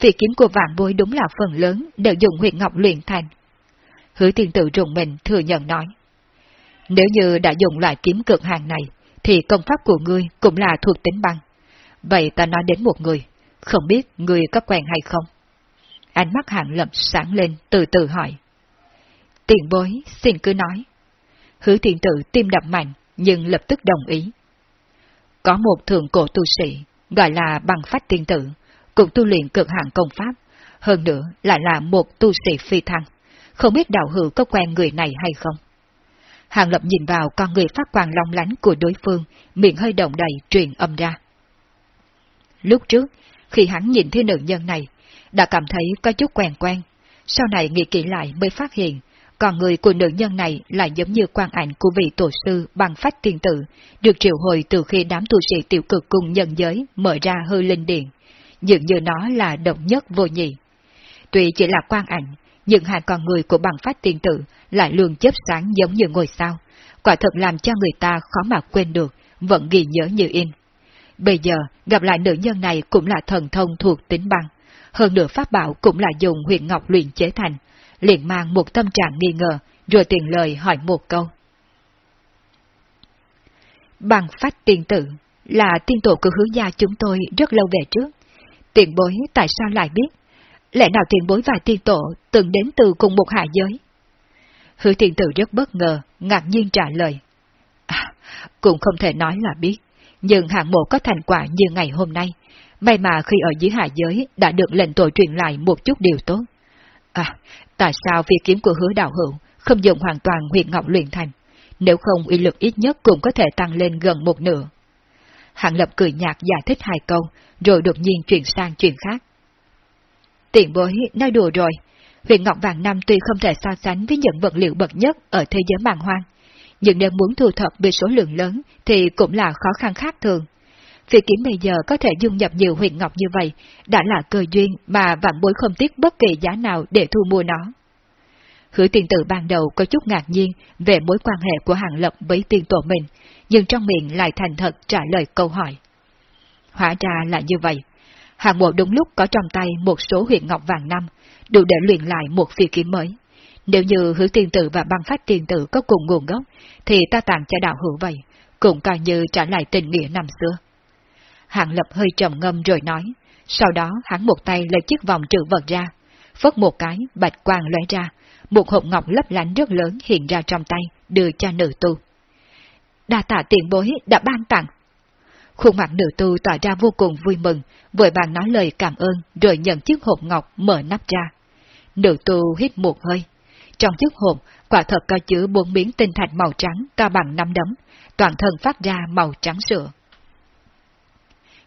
việc kiếm của vạn bối đúng là phần lớn đều dùng huyệt ngọc luyện thành. Hứa tiền tử rùng mình thừa nhận nói. Nếu như đã dùng loại kiếm cực hàng này, thì công pháp của ngươi cũng là thuộc tính băng. Vậy ta nói đến một người, không biết ngươi có quen hay không? Ánh mắt hạng lập sáng lên, từ từ hỏi. Tiền bối, xin cứ nói. Hứa tiền tử tim đập mạnh, nhưng lập tức đồng ý. Có một thượng cổ tu sĩ, gọi là bằng phách tiên tử, cũng tu luyện cực hạng công pháp, hơn nữa lại là một tu sĩ phi thăng. Không biết đạo hữu có quen người này hay không? Hàng Lập nhìn vào con người phát quang long lánh của đối phương, miệng hơi động đầy truyền âm ra. Lúc trước, khi hắn nhìn thấy nữ nhân này, đã cảm thấy có chút quen quen. Sau này nghĩ kỹ lại mới phát hiện, còn người của nữ nhân này lại giống như quan ảnh của vị tổ sư bằng phách tiên tử, được triệu hồi từ khi đám tu sĩ tiểu cực cùng nhân giới mở ra hư linh điện. Dường như nó là độc nhất vô nhị. Tuy chỉ là quan ảnh, nhưng hai con người của bằng phách tiên tử lại luôn chớp sáng giống như ngôi sao, quả thật làm cho người ta khó mà quên được, vẫn ghi nhớ như in. Bây giờ, gặp lại nữ nhân này cũng là thần thông thuộc tính băng, hơn nữa pháp bảo cũng là dùng huyện ngọc luyện chế thành, liền mang một tâm trạng nghi ngờ, rồi tiền lời hỏi một câu. Bằng phách tiền tử là tiên tổ của hướng gia chúng tôi rất lâu về trước. Tiền bối tại sao lại biết? Lẽ nào tiền bối và tiên tổ từng đến từ cùng một hạ giới? Hứa tiền tử rất bất ngờ, ngạc nhiên trả lời. À, cũng không thể nói là biết, nhưng hạng mộ có thành quả như ngày hôm nay. May mà khi ở dưới hạ giới đã được lệnh tội truyền lại một chút điều tốt. À, tại sao việc kiếm của hứa đạo hữu không dùng hoàn toàn huyện ngọc luyện thành? Nếu không uy lực ít nhất cũng có thể tăng lên gần một nửa. Hạng lập cười nhạt giải thích hai câu, rồi đột nhiên chuyển sang chuyện khác. Tiện bối nói đùa rồi, huyền Ngọc Vàng Năm tuy không thể so sánh với những vật liệu bậc nhất ở thế giới màng hoang, nhưng nếu muốn thu thập về số lượng lớn thì cũng là khó khăn khác thường phi kiếm bây giờ có thể dung nhập nhiều huyện ngọc như vậy, đã là cơ duyên mà vạn bối không tiếc bất kỳ giá nào để thu mua nó. Hứa tiền tử ban đầu có chút ngạc nhiên về mối quan hệ của Hàng Lập với tiên tổ mình, nhưng trong miệng lại thành thật trả lời câu hỏi. Hóa ra là như vậy. Hàng mộ đúng lúc có trong tay một số huyện ngọc vàng năm, đủ để luyện lại một phi kiếm mới. Nếu như hứa tiên tử và băng phát tiên tử có cùng nguồn gốc, thì ta tặng cho đạo hữu vậy, cũng coi như trả lại tình nghĩa năm xưa. Hạng lập hơi trầm ngâm rồi nói, sau đó hắn một tay lấy chiếc vòng trữ vật ra, phất một cái, bạch quang lóe ra, một hộp ngọc lấp lánh rất lớn hiện ra trong tay, đưa cho nữ tu. Đa tạ tiền bối đã ban tặng. Khuôn mặt nữ tu tỏ ra vô cùng vui mừng, vội vàng nói lời cảm ơn rồi nhận chiếc hộp ngọc mở nắp ra. Nữ tu hít một hơi. Trong chiếc hộp, quả thật có chứa bốn miếng tinh thạch màu trắng cao bằng năm đấm, toàn thân phát ra màu trắng sữa.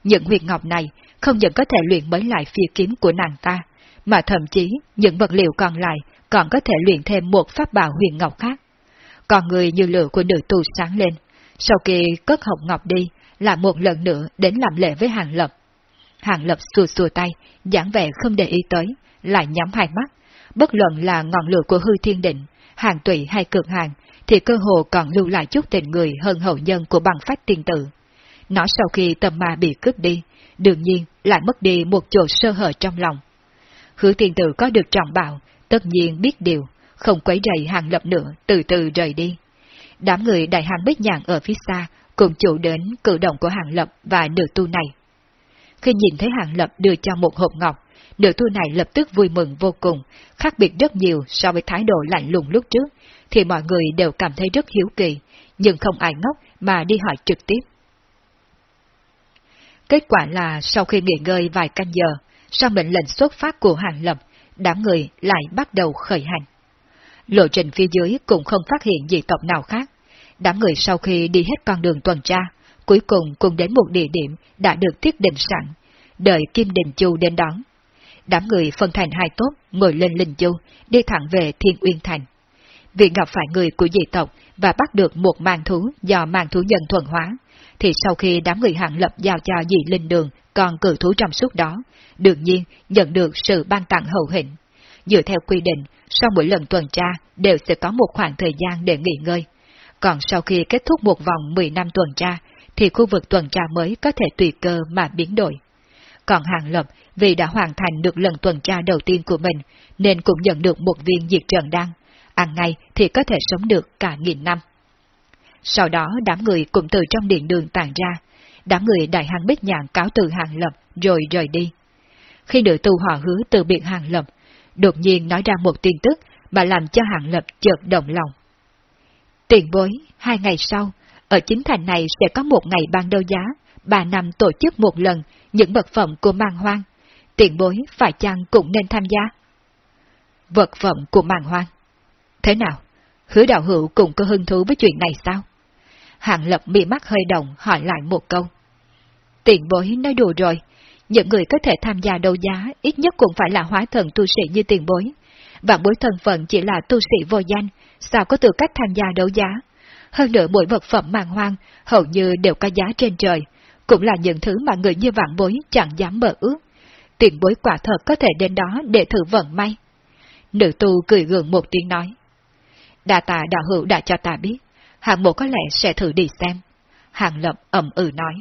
Những huyệt ngọc này không những có thể luyện mới lại phi kiếm của nàng ta, mà thậm chí những vật liệu còn lại còn có thể luyện thêm một pháp bảo huyền ngọc khác. Còn người như lửa của nữ tu sáng lên, sau khi cất hộp ngọc đi, là một lần nữa đến làm lễ với Hàng Lập. Hàng Lập xua xua tay, giảng vẻ không để ý tới, lại nhắm hai mắt. Bất luận là ngọn lửa của hư thiên định, hàng tụy hay cực hàng, thì cơ hồ còn lưu lại chút tình người hơn hậu nhân của bằng phách tiên tử. Nó sau khi tâm ma bị cướp đi, đương nhiên lại mất đi một chỗ sơ hở trong lòng. Hứa tiên tử có được trọng bảo, tất nhiên biết điều, không quấy rầy hàng lập nữa, từ từ rời đi. Đám người đại hàng bích nhàn ở phía xa cùng chủ đến cử động của hàng lập và nữ tu này. Khi nhìn thấy hàng lập đưa cho một hộp ngọc, nữ tu này lập tức vui mừng vô cùng, khác biệt rất nhiều so với thái độ lạnh lùng lúc trước, thì mọi người đều cảm thấy rất hiếu kỳ, nhưng không ai ngốc mà đi hỏi trực tiếp. Kết quả là sau khi nghỉ ngơi vài canh giờ, sau mệnh lệnh xuất phát của hàng lập, đám người lại bắt đầu khởi hành. Lộ trình phía dưới cũng không phát hiện dị tộc nào khác. Đám người sau khi đi hết con đường tuần tra, cuối cùng cùng đến một địa điểm đã được thiết định sẵn, đợi Kim Đình Chu đến đón. Đám người phân thành hai tốt, ngồi lên Linh Chu, đi thẳng về Thiên Uyên Thành. Vì gặp phải người của dị tộc và bắt được một mang thú do mang thú nhân thuần hóa, thì sau khi đám người hạng lập giao cho dị linh đường còn cử thú trong suốt đó, đương nhiên nhận được sự ban tặng hậu hĩnh. Dựa theo quy định, sau mỗi lần tuần tra đều sẽ có một khoảng thời gian để nghỉ ngơi. Còn sau khi kết thúc một vòng 10 năm tuần tra, thì khu vực tuần tra mới có thể tùy cơ mà biến đổi. Còn Hàng Lập vì đã hoàn thành được lần tuần tra đầu tiên của mình, nên cũng nhận được một viên diệt trần đan, Ăn ngay thì có thể sống được cả nghìn năm. Sau đó đám người cũng từ trong điện đường tàn ra, đám người đại hàng bích nhạn cáo từ Hàng Lập rồi rời đi. Khi nữ tu họ hứa từ biệt Hàng Lập, đột nhiên nói ra một tin tức mà làm cho Hàng Lập chợt động lòng. Tiền bối, hai ngày sau, ở chính thành này sẽ có một ngày ban đấu giá, bà năm tổ chức một lần những vật phẩm của mang hoang. Tiền bối phải chăng cũng nên tham gia? Vật phẩm của mang hoang. Thế nào? Hứa đạo hữu cũng có hứng thú với chuyện này sao? Hàng lập bị mắt hơi động hỏi lại một câu. Tiền bối nói đùa rồi, những người có thể tham gia đấu giá ít nhất cũng phải là hóa thần tu sĩ như tiền bối. Vạn bối thân phận chỉ là tu sĩ vô danh, sao có tư cách tham gia đấu giá? Hơn nữa mỗi vật phẩm màng hoang hầu như đều có giá trên trời, cũng là những thứ mà người như vạn bối chẳng dám mơ ước. Tiền bối quả thật có thể đến đó để thử vận may. Nữ tu cười gượng một tiếng nói. Đà tà đạo hữu đã cho ta biết, hạng mộ có lẽ sẽ thử đi xem. hạng lập ẩm ừ nói.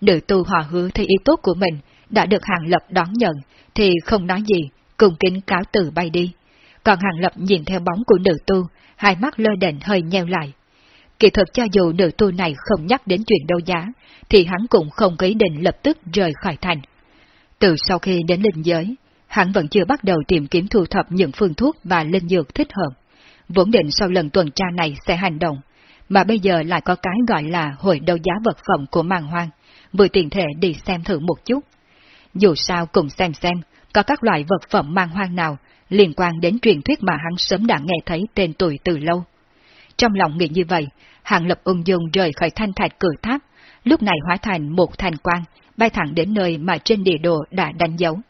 Nữ tu hòa hứa thấy ý tốt của mình đã được hạng lập đón nhận, thì không nói gì, cùng kính cáo từ bay đi. Còn hạng lập nhìn theo bóng của nữ tu, hai mắt lơ đệnh hơi nheo lại. Kỳ thực cho dù nữ tu này không nhắc đến chuyện đấu giá, thì hắn cũng không ý định lập tức rời khỏi thành. Từ sau khi đến linh giới, hắn vẫn chưa bắt đầu tìm kiếm thu thập những phương thuốc và linh dược thích hợp. Vốn định sau lần tuần tra này sẽ hành động, mà bây giờ lại có cái gọi là hội đấu giá vật phẩm của màng hoang, vừa tiện thể đi xem thử một chút. Dù sao cùng xem xem, có các loại vật phẩm mang hoang nào liên quan đến truyền thuyết mà hắn sớm đã nghe thấy tên tuổi từ lâu. Trong lòng nghĩ như vậy, Hàng Lập ung dung rời khỏi thanh thạch cửa tháp, lúc này hóa thành một thành quang, bay thẳng đến nơi mà trên địa đồ đã đánh dấu.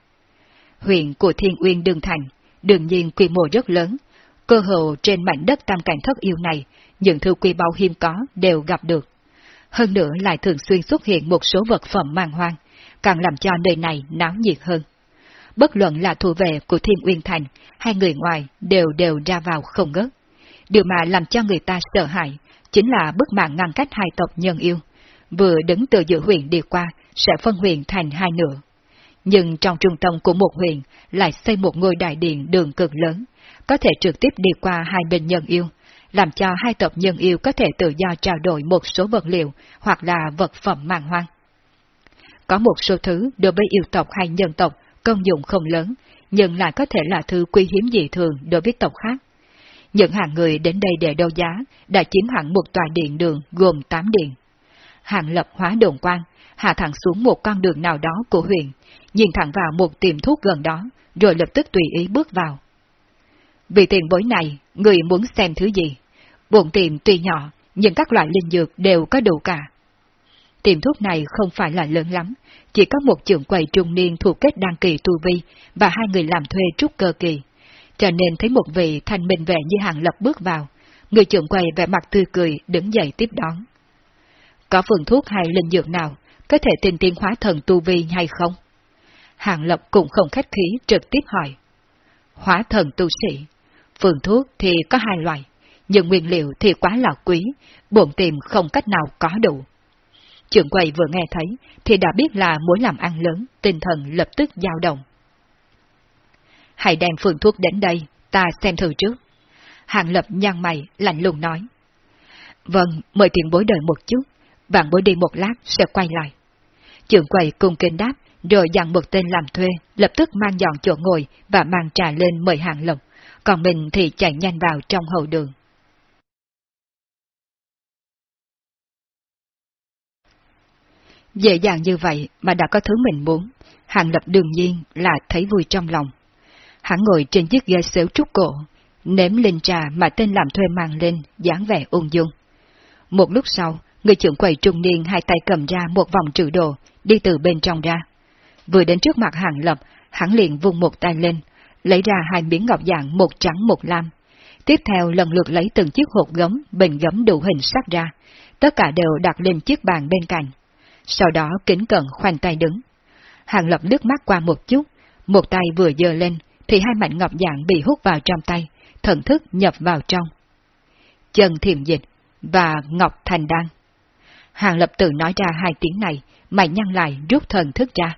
Huyện của Thiên Uyên Đường Thành, đương nhiên quy mô rất lớn, cơ hồ trên mảnh đất tam cảnh thất yêu này, những thư quy bao hiếm có đều gặp được. Hơn nữa lại thường xuyên xuất hiện một số vật phẩm mang hoang, càng làm cho nơi này náo nhiệt hơn. Bất luận là thủ vệ của Thiên Uyên Thành hay người ngoài đều đều ra vào không ngớt. Điều mà làm cho người ta sợ hãi chính là bức mạng ngăn cách hai tộc nhân yêu, vừa đứng từ giữa huyện đi qua sẽ phân huyện thành hai nửa. Nhưng trong trung tâm của một huyện lại xây một ngôi đại điện đường cực lớn, có thể trực tiếp đi qua hai bên nhân yêu, làm cho hai tộc nhân yêu có thể tự do trao đổi một số vật liệu hoặc là vật phẩm màng hoang. Có một số thứ đối với yêu tộc hay nhân tộc công dụng không lớn, nhưng lại có thể là thứ quý hiếm dị thường đối với tộc khác. Những hàng người đến đây để đấu giá đã chiếm hẳn một tòa điện đường gồm 8 điện. Hàng lập hóa đồn quan, hạ thẳng xuống một con đường nào đó của huyện, nhìn thẳng vào một tiệm thuốc gần đó, rồi lập tức tùy ý bước vào. Vì tiền bối này, người muốn xem thứ gì? Buồn tiệm tuy nhỏ, nhưng các loại linh dược đều có đủ cả. Tiệm thuốc này không phải là lớn lắm, chỉ có một trưởng quầy trung niên thuộc kết đăng kỳ tu vi và hai người làm thuê trúc cơ kỳ. Cho nên thấy một vị thanh minh vệ như hàng lập bước vào, người trưởng quầy vẻ mặt tươi cười đứng dậy tiếp đón. Có phương thuốc hay linh dược nào có thể tìm tiên hóa thần tu vi hay không? Hàng lập cũng không khách khí trực tiếp hỏi. Hóa thần tu sĩ, phương thuốc thì có hai loại, nhưng nguyên liệu thì quá là quý, buồn tìm không cách nào có đủ. Trưởng quầy vừa nghe thấy thì đã biết là muốn làm ăn lớn, tinh thần lập tức dao động. Hãy đem phương thuốc đến đây, ta xem thử trước. Hàng lập nhăn mày, lạnh lùng nói. Vâng, mời tiền bối đợi một chút, vạn bối đi một lát sẽ quay lại. Trưởng quầy cung kinh đáp, rồi dặn một tên làm thuê, lập tức mang dọn chỗ ngồi và mang trà lên mời hàng lộc, còn mình thì chạy nhanh vào trong hậu đường. Dễ dàng như vậy mà đã có thứ mình muốn, Hàng Lập đương nhiên là thấy vui trong lòng. Hắn ngồi trên chiếc ghế xếu trúc cổ, nếm linh trà mà tên làm thuê mang lên, dáng vẻ ung dung. Một lúc sau, người trưởng quầy trung niên hai tay cầm ra một vòng trữ đồ, đi từ bên trong ra. Vừa đến trước mặt Hàng Lập, hắn liền vung một tay lên, lấy ra hai miếng ngọc dạng một trắng một lam. Tiếp theo lần lượt lấy từng chiếc hộp gấm, bình gấm đủ hình sắc ra, tất cả đều đặt lên chiếc bàn bên cạnh. Sau đó kính cận khoanh tay đứng. Hàng Lập nước mắt qua một chút, một tay vừa dơ lên, thì hai mảnh ngọc dạng bị hút vào trong tay, thần thức nhập vào trong. Chân thiềm dịch và ngọc thành đan. Hàng Lập tự nói ra hai tiếng này, mày nhăn lại rút thần thức ra.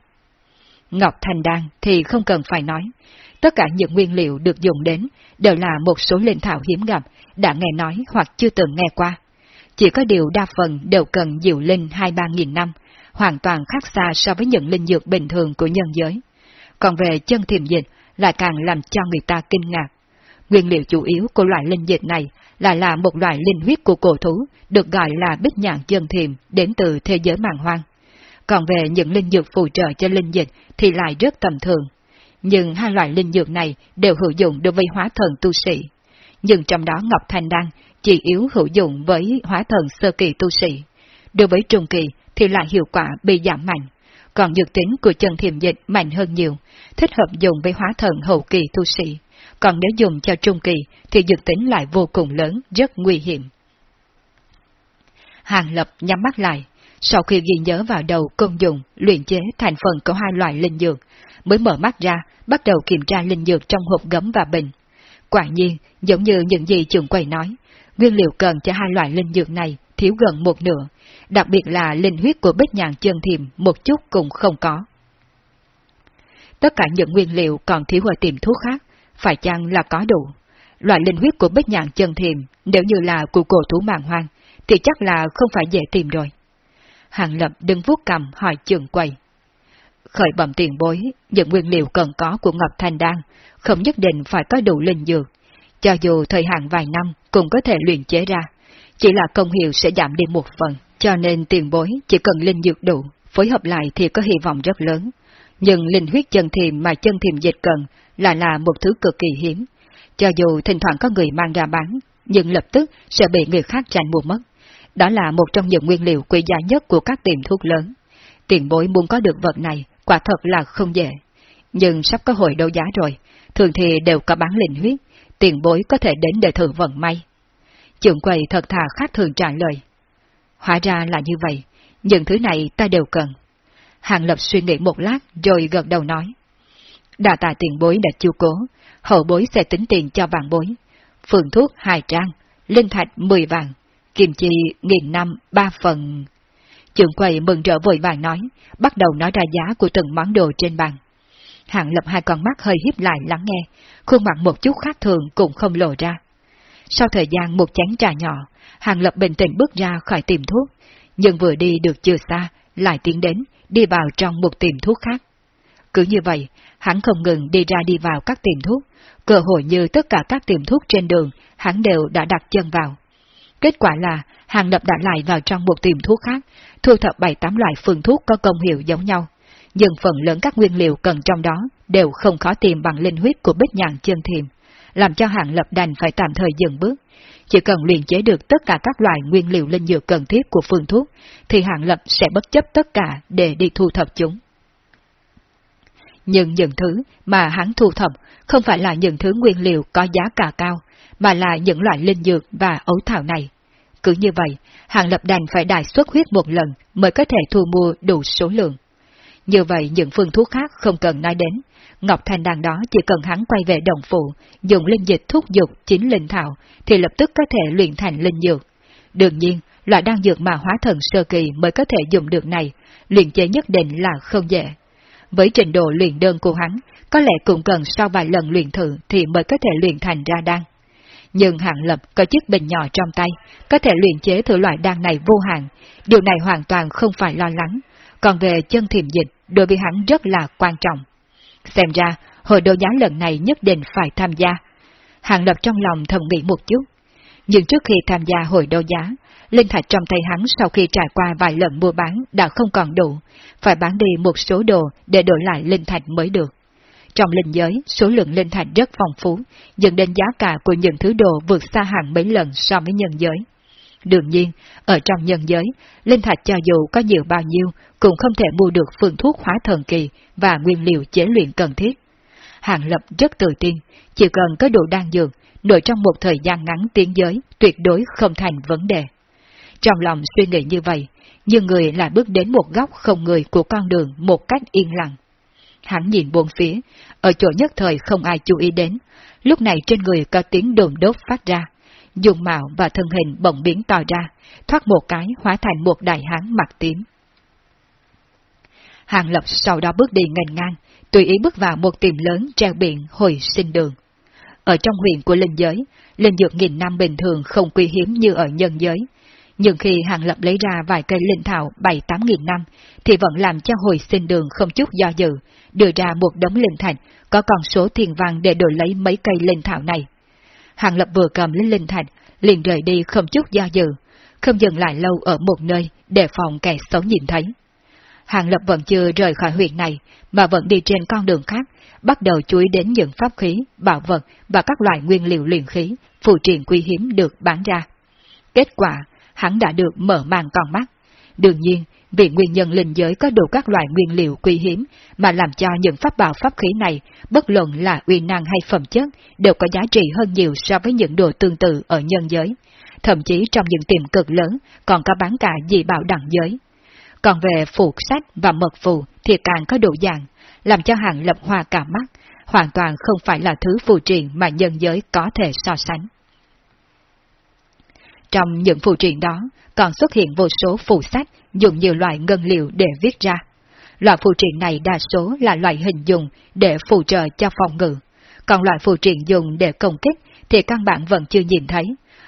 Ngọc thành đan thì không cần phải nói, tất cả những nguyên liệu được dùng đến đều là một số linh thảo hiếm gặp, đã nghe nói hoặc chưa từng nghe qua. Chỉ có điều đa phần đều cần diệu linh hai ba nghìn năm, hoàn toàn khác xa so với những linh dược bình thường của nhân giới. Còn về chân thiềm dịch lại càng làm cho người ta kinh ngạc. Nguyên liệu chủ yếu của loại linh dịch này là là một loại linh huyết của cổ thú, được gọi là bích nhạn chân thiềm, đến từ thế giới màng hoang. Còn về những linh dược phù trợ cho linh dịch thì lại rất tầm thường. Nhưng hai loại linh dược này đều hữu dụng đối với hóa thần tu sĩ. Nhưng trong đó Ngọc Thanh Đăng chỉ yếu hữu dụng với hóa thần sơ kỳ tu sĩ. Đối với trung kỳ thì lại hiệu quả bị giảm mạnh. Còn dược tính của chân thiềm dịch mạnh hơn nhiều, thích hợp dùng với hóa thần hậu kỳ tu sĩ. Còn nếu dùng cho trung kỳ thì dược tính lại vô cùng lớn, rất nguy hiểm. Hàng Lập nhắm mắt lại, sau khi ghi nhớ vào đầu công dụng luyện chế thành phần của hai loại linh dược, mới mở mắt ra, bắt đầu kiểm tra linh dược trong hộp gấm và bình. Quả nhiên, giống như những gì trường quầy nói, nguyên liệu cần cho hai loại linh dược này thiếu gần một nửa, đặc biệt là linh huyết của bích nhàn chân thiềm một chút cũng không có. Tất cả những nguyên liệu còn thiếu ở tiệm thuốc khác, phải chăng là có đủ? Loại linh huyết của bích nhàn chân thiềm, nếu như là của cổ thú mạng hoang, thì chắc là không phải dễ tìm rồi. Hàng Lập đứng vuốt cầm hỏi trường quầy. Khởi bẩm tiền bối, những nguyên liệu cần có của Ngọc thanh Đan không nhất định phải có đủ linh dược. Cho dù thời hạn vài năm cũng có thể luyện chế ra, chỉ là công hiệu sẽ giảm đi một phần, cho nên tiền bối chỉ cần linh dược đủ, phối hợp lại thì có hy vọng rất lớn. Nhưng linh huyết chân thiềm mà chân thiềm dịch cần là là một thứ cực kỳ hiếm. Cho dù thỉnh thoảng có người mang ra bán, nhưng lập tức sẽ bị người khác tranh mua mất. Đó là một trong những nguyên liệu quý giá nhất của các tiệm thuốc lớn. Tiền bối muốn có được vật này, quả thật là không dễ. Nhưng sắp có hội đấu giá rồi, thường thì đều có bán linh huyết, tiền bối có thể đến để thử vận may. Trưởng quầy thật thà khác thường trả lời. Hóa ra là như vậy, những thứ này ta đều cần. Hàng Lập suy nghĩ một lát rồi gật đầu nói. Đà tài tiền bối đã chiêu cố, hậu bối sẽ tính tiền cho vàng bối. Phường thuốc hai trang, linh thạch mười vàng, kim chi nghìn năm ba phần. Trưởng quầy mừng rỡ vội vàng nói, bắt đầu nói ra giá của từng món đồ trên bàn. Hạng lập hai con mắt hơi hiếp lại lắng nghe, khuôn mặt một chút khác thường cũng không lộ ra. Sau thời gian một chén trà nhỏ, Hàng Lập bình tĩnh bước ra khỏi tiệm thuốc, nhưng vừa đi được chưa xa, lại tiến đến, đi vào trong một tiệm thuốc khác. Cứ như vậy, hắn không ngừng đi ra đi vào các tiệm thuốc, cơ hội như tất cả các tiệm thuốc trên đường, hắn đều đã đặt chân vào. Kết quả là, Hàng Lập đã lại vào trong một tiệm thuốc khác, thu thập bảy tám loại phương thuốc có công hiệu giống nhau. Nhưng phần lớn các nguyên liệu cần trong đó đều không khó tìm bằng linh huyết của bích nhàn chân thiềm, làm cho Hàng Lập đành phải tạm thời dừng bước. Chỉ cần luyện chế được tất cả các loại nguyên liệu linh dược cần thiết của phương thuốc, thì Hàng Lập sẽ bất chấp tất cả để đi thu thập chúng. Nhưng những thứ mà hắn thu thập không phải là những thứ nguyên liệu có giá cả cao, mà là những loại linh dược và ấu thảo này. Cứ như vậy, Hàng Lập đành phải đại xuất huyết một lần mới có thể thu mua đủ số lượng. Như vậy những phương thuốc khác không cần nói đến, Ngọc Thành đàn đó chỉ cần hắn quay về đồng phụ, dùng linh dịch thuốc dục chính linh thảo, thì lập tức có thể luyện thành linh dược. Đương nhiên, loại đan dược mà hóa thần sơ kỳ mới có thể dùng được này, luyện chế nhất định là không dễ. Với trình độ luyện đơn của hắn, có lẽ cũng cần sau vài lần luyện thử thì mới có thể luyện thành ra đan. Nhưng hạng lập có chiếc bình nhỏ trong tay, có thể luyện chế thử loại đan này vô hạn, điều này hoàn toàn không phải lo lắng. Còn về chân thiềm dịch, đối với hắn rất là quan trọng. Xem ra, hội đấu giá lần này nhất định phải tham gia. Hạng lập trong lòng thầm nghĩ một chút. Nhưng trước khi tham gia hội đấu giá, linh thạch trong tay hắn sau khi trải qua vài lần mua bán đã không còn đủ, phải bán đi một số đồ để đổi lại linh thạch mới được. Trong linh giới, số lượng linh thạch rất phong phú, dẫn đến giá cả của những thứ đồ vượt xa hẳn mấy lần so với nhân giới. Đương nhiên, ở trong nhân giới, linh thạch cho dù có nhiều bao nhiêu cũng không thể mua được phương thuốc hóa thần kỳ và nguyên liệu chế luyện cần thiết. Hàng Lập rất tự tin, chỉ cần có đủ đan dược, nội trong một thời gian ngắn tiến giới tuyệt đối không thành vấn đề. Trong lòng suy nghĩ như vậy, nhưng người lại bước đến một góc không người của con đường một cách yên lặng. Hắn nhìn buồn phía, ở chỗ nhất thời không ai chú ý đến, lúc này trên người có tiếng đồn đốt phát ra, dùng mạo và thân hình bỗng biến to ra, thoát một cái hóa thành một đại hán mặt tím. Hàng Lập sau đó bước đi ngành ngang, tùy ý bước vào một tiệm lớn treo biển hồi sinh đường. Ở trong huyện của linh giới, linh dược nghìn năm bình thường không quý hiếm như ở nhân giới. Nhưng khi Hàng Lập lấy ra vài cây linh thảo bảy tám nghìn năm, thì vẫn làm cho hồi sinh đường không chút do dự, đưa ra một đống linh thạch, có còn số thiền vàng để đổi lấy mấy cây linh thảo này. Hàng Lập vừa cầm lấy linh thạch, liền rời đi không chút do dự, không dừng lại lâu ở một nơi để phòng kẻ xấu nhìn thấy. Hàng Lập vẫn chưa rời khỏi huyện này, mà vẫn đi trên con đường khác, bắt đầu chú ý đến những pháp khí, bảo vật và các loại nguyên liệu luyện khí, phụ triện quý hiếm được bán ra. Kết quả, hắn đã được mở mang con mắt. Đương nhiên, vì nguyên nhân linh giới có đủ các loại nguyên liệu quý hiếm mà làm cho những pháp bảo pháp khí này, bất luận là uy năng hay phẩm chất, đều có giá trị hơn nhiều so với những đồ tương tự ở nhân giới. Thậm chí trong những tiệm cực lớn còn có bán cả dị bảo đẳng giới. Còn về phù sách và mật phù thì càng có độ dạng, làm cho hàng lập hoa cả mắt, hoàn toàn không phải là thứ phù triện mà nhân giới có thể so sánh. Trong những phù triện đó, còn xuất hiện vô số phù sách dùng nhiều loại ngân liệu để viết ra. Loại phù triện này đa số là loại hình dùng để phù trợ cho phòng ngự, còn loại phù triện dùng để công kích thì căn bản vẫn chưa nhìn thấy,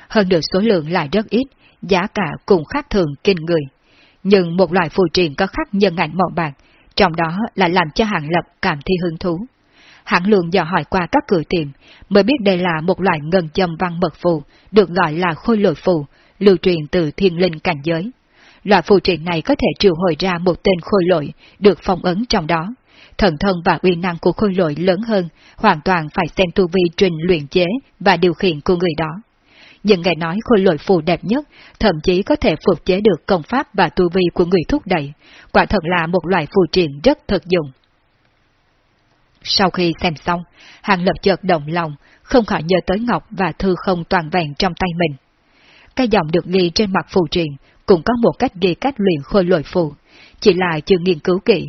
hơn được số lượng lại rất ít, giá cả cũng khác thường kinh người. Nhưng một loại phù triện có khắc nhân ảnh màu bạc, trong đó là làm cho Hàng Lập cảm thấy hứng thú. Hạng lượng dò hỏi qua các cửa tiệm, mới biết đây là một loại ngân châm văn mật phù, được gọi là khôi lội phù, lưu truyền từ thiên linh cảnh giới. Loại phù triện này có thể triệu hồi ra một tên khôi lội, được phong ấn trong đó. Thần thân và uy năng của khôi lội lớn hơn, hoàn toàn phải xem tu vi trình luyện chế và điều khiển của người đó. Nhưng nghe nói khôi lội phù đẹp nhất, thậm chí có thể phục chế được công pháp và tu vi của người thúc đẩy, quả thật là một loại phù triện rất thực dụng. Sau khi xem xong, Hàng Lập chợt động lòng, không khỏi nhớ tới Ngọc và thư không toàn vẹn trong tay mình. Cái dòng được ghi trên mặt phù triện cũng có một cách ghi cách luyện khôi lội phù, chỉ là chưa nghiên cứu kỹ.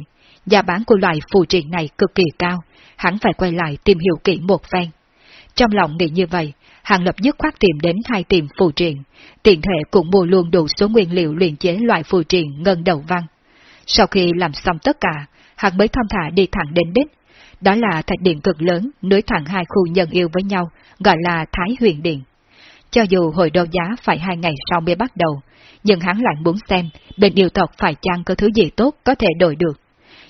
Giá bán của loại phù triện này cực kỳ cao, hắn phải quay lại tìm hiểu kỹ một phen. Trong lòng nghĩ như vậy, Hàng Lập dứt khoát tìm đến hai tiệm phù triện, tiện thể cũng mua luôn đủ số nguyên liệu luyện chế loại phù triện ngân đầu văn. Sau khi làm xong tất cả, hắn mới thong thả đi thẳng đến đích, đó là thạch điện cực lớn nối thẳng hai khu nhân yêu với nhau, gọi là Thái Huyền Điện. Cho dù hồi đấu giá phải hai ngày sau mới bắt đầu, nhưng hắn lại muốn xem bên yêu tộc phải chăng có thứ gì tốt có thể đổi được.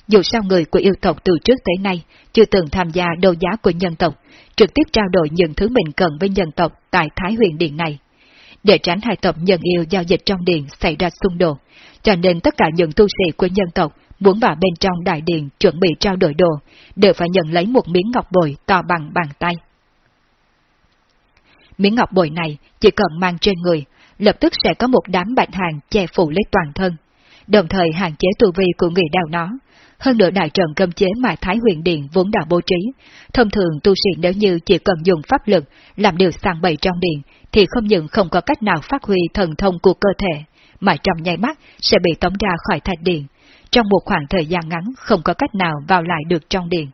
Dù sao người của yêu tộc từ trước tới nay chưa từng tham gia đấu giá của nhân tộc, trực tiếp trao đổi những thứ mình cần với nhân tộc tại Thái Huyền Điện này. Để tránh hai tộc nhân yêu giao dịch trong điện xảy ra xung đột, cho nên tất cả những tu sĩ của nhân tộc muốn vào bên trong đại điện chuẩn bị trao đổi đồ, đều phải nhận lấy một miếng ngọc bội to bằng bàn tay. Miếng ngọc bội này chỉ cần mang trên người, lập tức sẽ có một đám bạch hàng che phủ lấy toàn thân, đồng thời hạn chế tu vi của người đeo nó. Hơn nữa đại trận cấm chế mà Thái huyền điện vốn đã bố trí, thông thường tu sĩ nếu như chỉ cần dùng pháp lực làm điều sang bày trong điện, thì không những không có cách nào phát huy thần thông của cơ thể, mà trong nháy mắt sẽ bị tống ra khỏi thạch điện, trong một khoảng thời gian ngắn không có cách nào vào lại được trong điện.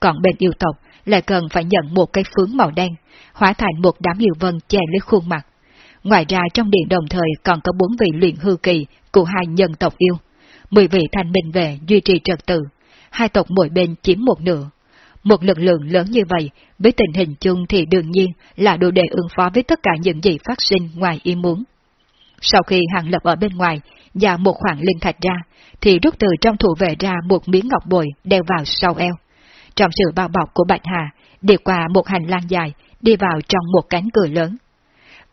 Còn bên yêu tộc lại cần phải nhận một cái phướng màu đen, hóa thành một đám yêu vân che lấy khuôn mặt. Ngoài ra trong điện đồng thời còn có bốn vị luyện hư kỳ của hai nhân tộc yêu, mười vị thanh minh về duy trì trật tự, hai tộc mỗi bên chiếm một nửa. Một lực lượng lớn như vậy, với tình hình chung thì đương nhiên là đủ để ứng phó với tất cả những gì phát sinh ngoài ý muốn. Sau khi hàng lập ở bên ngoài, và một khoảng linh thạch ra, thì rút từ trong thủ vệ ra một miếng ngọc bội đeo vào sau eo. Trong sự bao bọc của Bạch Hà, đi qua một hành lang dài, đi vào trong một cánh cửa lớn.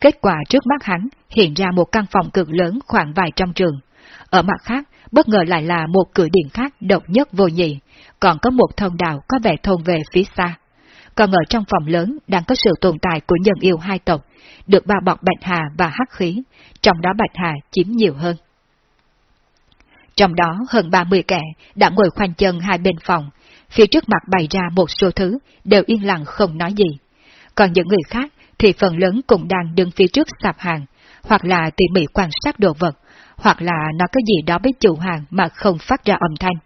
Kết quả trước mắt hắn hiện ra một căn phòng cực lớn khoảng vài trăm trường. Ở mặt khác, bất ngờ lại là một cửa điện khác độc nhất vô nhị, còn có một thông đạo có vẻ thông về phía xa còn ở trong phòng lớn đang có sự tồn tại của nhân yêu hai tộc, được bao bọc Bạch Hà và Hắc Khí, trong đó Bạch Hà chiếm nhiều hơn. Trong đó hơn 30 kẻ đã ngồi khoanh chân hai bên phòng, phía trước mặt bày ra một số thứ, đều yên lặng không nói gì. Còn những người khác thì phần lớn cũng đang đứng phía trước sạp hàng, hoặc là tỉ mỉ quan sát đồ vật, hoặc là nói cái gì đó với chủ hàng mà không phát ra âm thanh.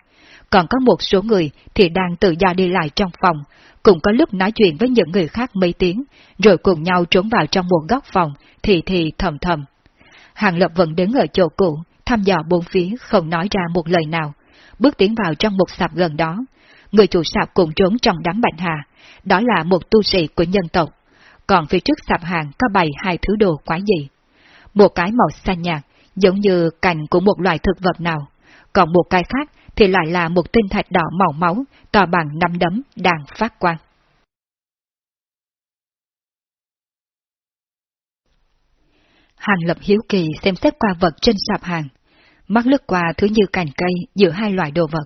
Còn có một số người thì đang tự do đi lại trong phòng, cũng có lúc nói chuyện với những người khác mấy tiếng, rồi cùng nhau trốn vào trong một góc phòng, thì thì thầm thầm. Hàng Lập vẫn đứng ở chỗ cũ, thăm dò bốn phía không nói ra một lời nào, bước tiến vào trong một sạp gần đó. Người chủ sạp cũng trốn trong đám bạch hà, đó là một tu sĩ của nhân tộc. Còn phía trước sạp hàng có bày hai thứ đồ quái dị. Một cái màu xanh nhạt, giống như cành của một loài thực vật nào, còn một cái khác thì lại là một tinh thạch đỏ màu máu, to bằng năm đấm, đang phát quang. Hàng lập hiếu kỳ xem xét qua vật trên sạp hàng, mắt lướt qua thứ như cành cây giữa hai loại đồ vật.